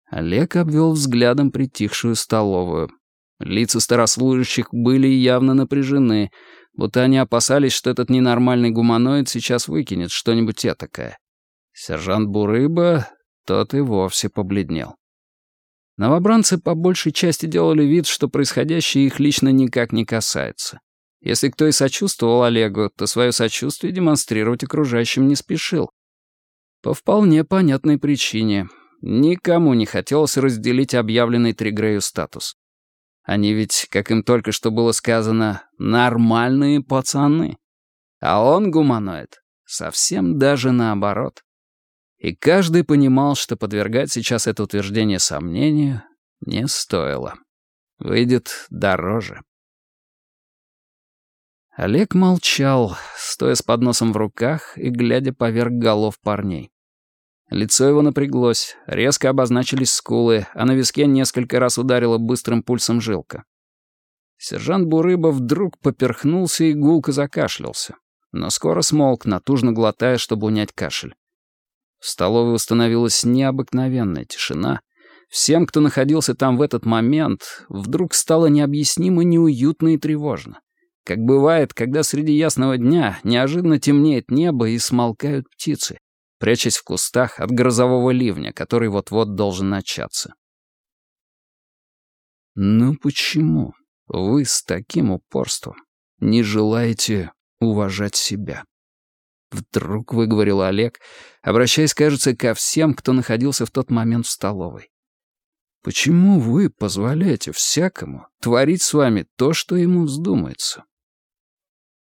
Олег обвел взглядом притихшую столовую. Лица старослужащих были явно напряжены, будто они опасались, что этот ненормальный гуманоид сейчас выкинет что-нибудь этакое. Сержант Бурыба, тот и вовсе побледнел. Новобранцы по большей части делали вид, что происходящее их лично никак не касается. Если кто и сочувствовал Олегу, то свое сочувствие демонстрировать окружающим не спешил. По вполне понятной причине. Никому не хотелось разделить объявленный Тригрею статус. Они ведь, как им только что было сказано, нормальные пацаны. А он, гуманоид, совсем даже наоборот. И каждый понимал, что подвергать сейчас это утверждение сомнению не стоило. Выйдет дороже. Олег молчал, стоя с подносом в руках и глядя поверх голов парней. Лицо его напряглось, резко обозначились скулы, а на виске несколько раз ударила быстрым пульсом жилка. Сержант Бурыба вдруг поперхнулся и гулко закашлялся, но скоро смолк, натужно глотая, чтобы унять кашель. В столовой установилась необыкновенная тишина. Всем, кто находился там в этот момент, вдруг стало необъяснимо неуютно и тревожно. Как бывает, когда среди ясного дня неожиданно темнеет небо и смолкают птицы, прячась в кустах от грозового ливня, который вот-вот должен начаться. «Ну почему вы с таким упорством не желаете уважать себя?» Вдруг выговорил Олег, обращаясь, кажется, ко всем, кто находился в тот момент в столовой. «Почему вы позволяете всякому творить с вами то, что ему вздумается?»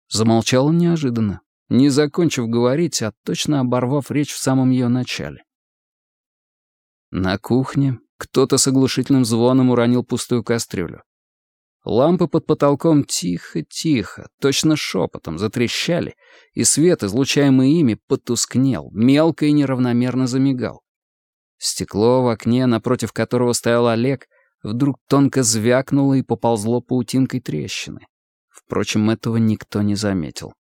Замолчал он неожиданно, не закончив говорить, а точно оборвав речь в самом ее начале. На кухне кто-то с оглушительным звоном уронил пустую кастрюлю. Лампы под потолком тихо-тихо, точно шепотом, затрещали, и свет, излучаемый ими, потускнел, мелко и неравномерно замигал. Стекло в окне, напротив которого стоял Олег, вдруг тонко звякнуло и поползло паутинкой трещины. Впрочем, этого никто не заметил.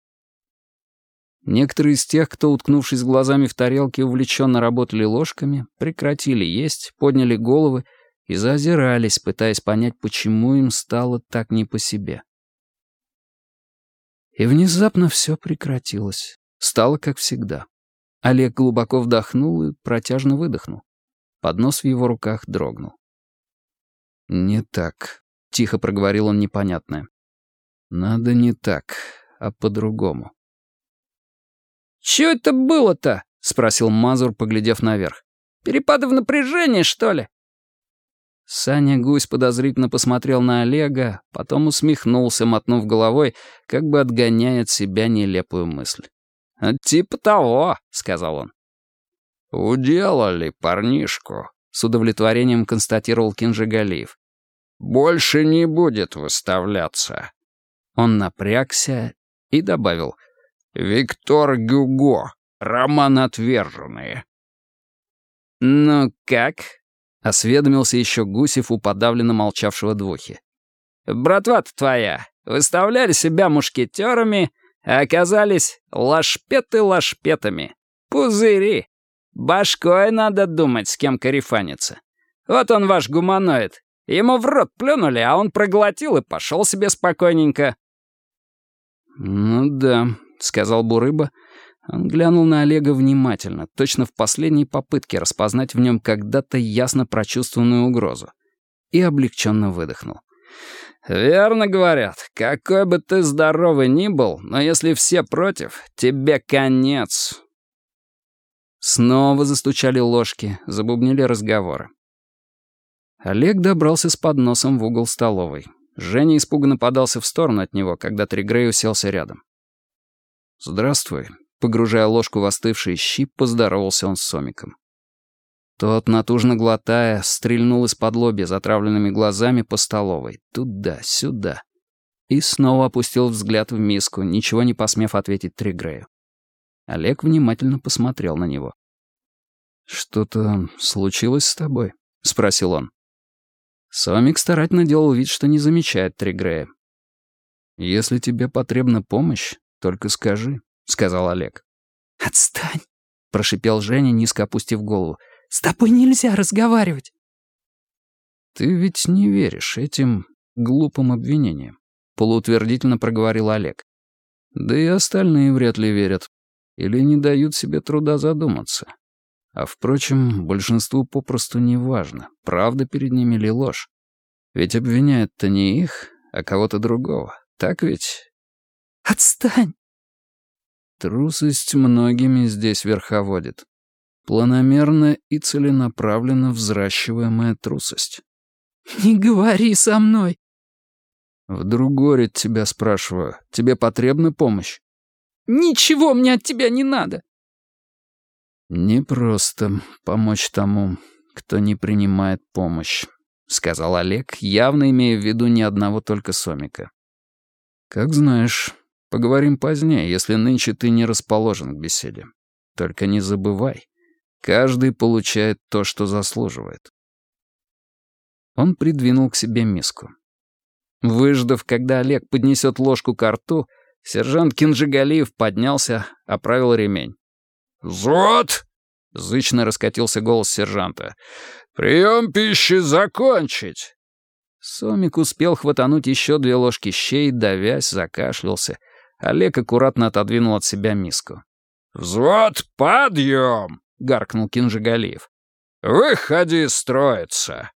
Некоторые из тех, кто, уткнувшись глазами в тарелки, увлеченно работали ложками, прекратили есть, подняли головы и заозирались, пытаясь понять, почему им стало так не по себе. И внезапно все прекратилось. Стало как всегда. Олег глубоко вдохнул и протяжно выдохнул. Поднос в его руках дрогнул. «Не так», — тихо проговорил он непонятное. «Надо не так, а по-другому». «Чё это было-то?» — спросил Мазур, поглядев наверх. «Перепады в напряжении, что ли?» Саня Гусь подозрительно посмотрел на Олега, потом усмехнулся, мотнув головой, как бы отгоняя от себя нелепую мысль. «Типа того», — сказал он. «Уделали парнишку», — с удовлетворением констатировал Кинжигалиев. «Больше не будет выставляться». Он напрягся и добавил. «Виктор Гюго, роман «Отверженные». «Ну как?» — осведомился еще Гусев у подавленно молчавшего двухи. «Братва-то твоя, выставляли себя мушкетерами, а оказались лашпеты лашпетами. Пузыри. Башкой надо думать, с кем карифаниться. Вот он ваш гуманоид. Ему в рот плюнули, а он проглотил и пошел себе спокойненько». «Ну да», — сказал Бурыба, — он глянул на Олега внимательно, точно в последней попытке распознать в нем когда-то ясно прочувствованную угрозу. И облегченно выдохнул. «Верно говорят. Какой бы ты здоровый ни был, но если все против, тебе конец». Снова застучали ложки, забубнили разговоры. Олег добрался с подносом в угол столовой. Женя испуганно подался в сторону от него, когда Тригрей уселся рядом. «Здравствуй», Погружая ложку в остывшие щи, поздоровался он с Сомиком. Тот, натужно глотая, стрельнул из-под лоби затравленными глазами по столовой. Туда-сюда. И снова опустил взгляд в миску, ничего не посмев ответить Тригрею. Олег внимательно посмотрел на него. «Что-то случилось с тобой?» — спросил он. Сомик старательно делал вид, что не замечает Тригрея. «Если тебе потребна помощь, только скажи», сказал Олег. «Отстань!» — прошипел Женя, низко опустив голову. «С тобой нельзя разговаривать!» «Ты ведь не веришь этим глупым обвинениям», — полуутвердительно проговорил Олег. «Да и остальные вряд ли верят. Или не дают себе труда задуматься. А, впрочем, большинству попросту не важно, правда перед ними ли ложь. Ведь обвиняют-то не их, а кого-то другого. Так ведь?» «Отстань!» Трусость многими здесь верховодит. Планомерно и целенаправленно взращиваемая трусость. «Не говори со мной!» «В Другорит тебя спрашиваю. Тебе потребна помощь?» «Ничего мне от тебя не надо!» «Не просто помочь тому, кто не принимает помощь», — сказал Олег, явно имея в виду ни одного только Сомика. «Как знаешь, Поговорим позднее, если нынче ты не расположен к беседе. Только не забывай, каждый получает то, что заслуживает. Он придвинул к себе миску. Выждав, когда Олег поднесет ложку к рту, сержант Кинжигалиев поднялся, оправил ремень. «Взвод!» — зычно раскатился голос сержанта. «Прием пищи закончить!» Сомик успел хватануть еще две ложки щей, давясь, закашлялся — Олег аккуратно отодвинул от себя миску. «Взвод, подъем!» — гаркнул Кинжигалиев. «Выходи строиться!»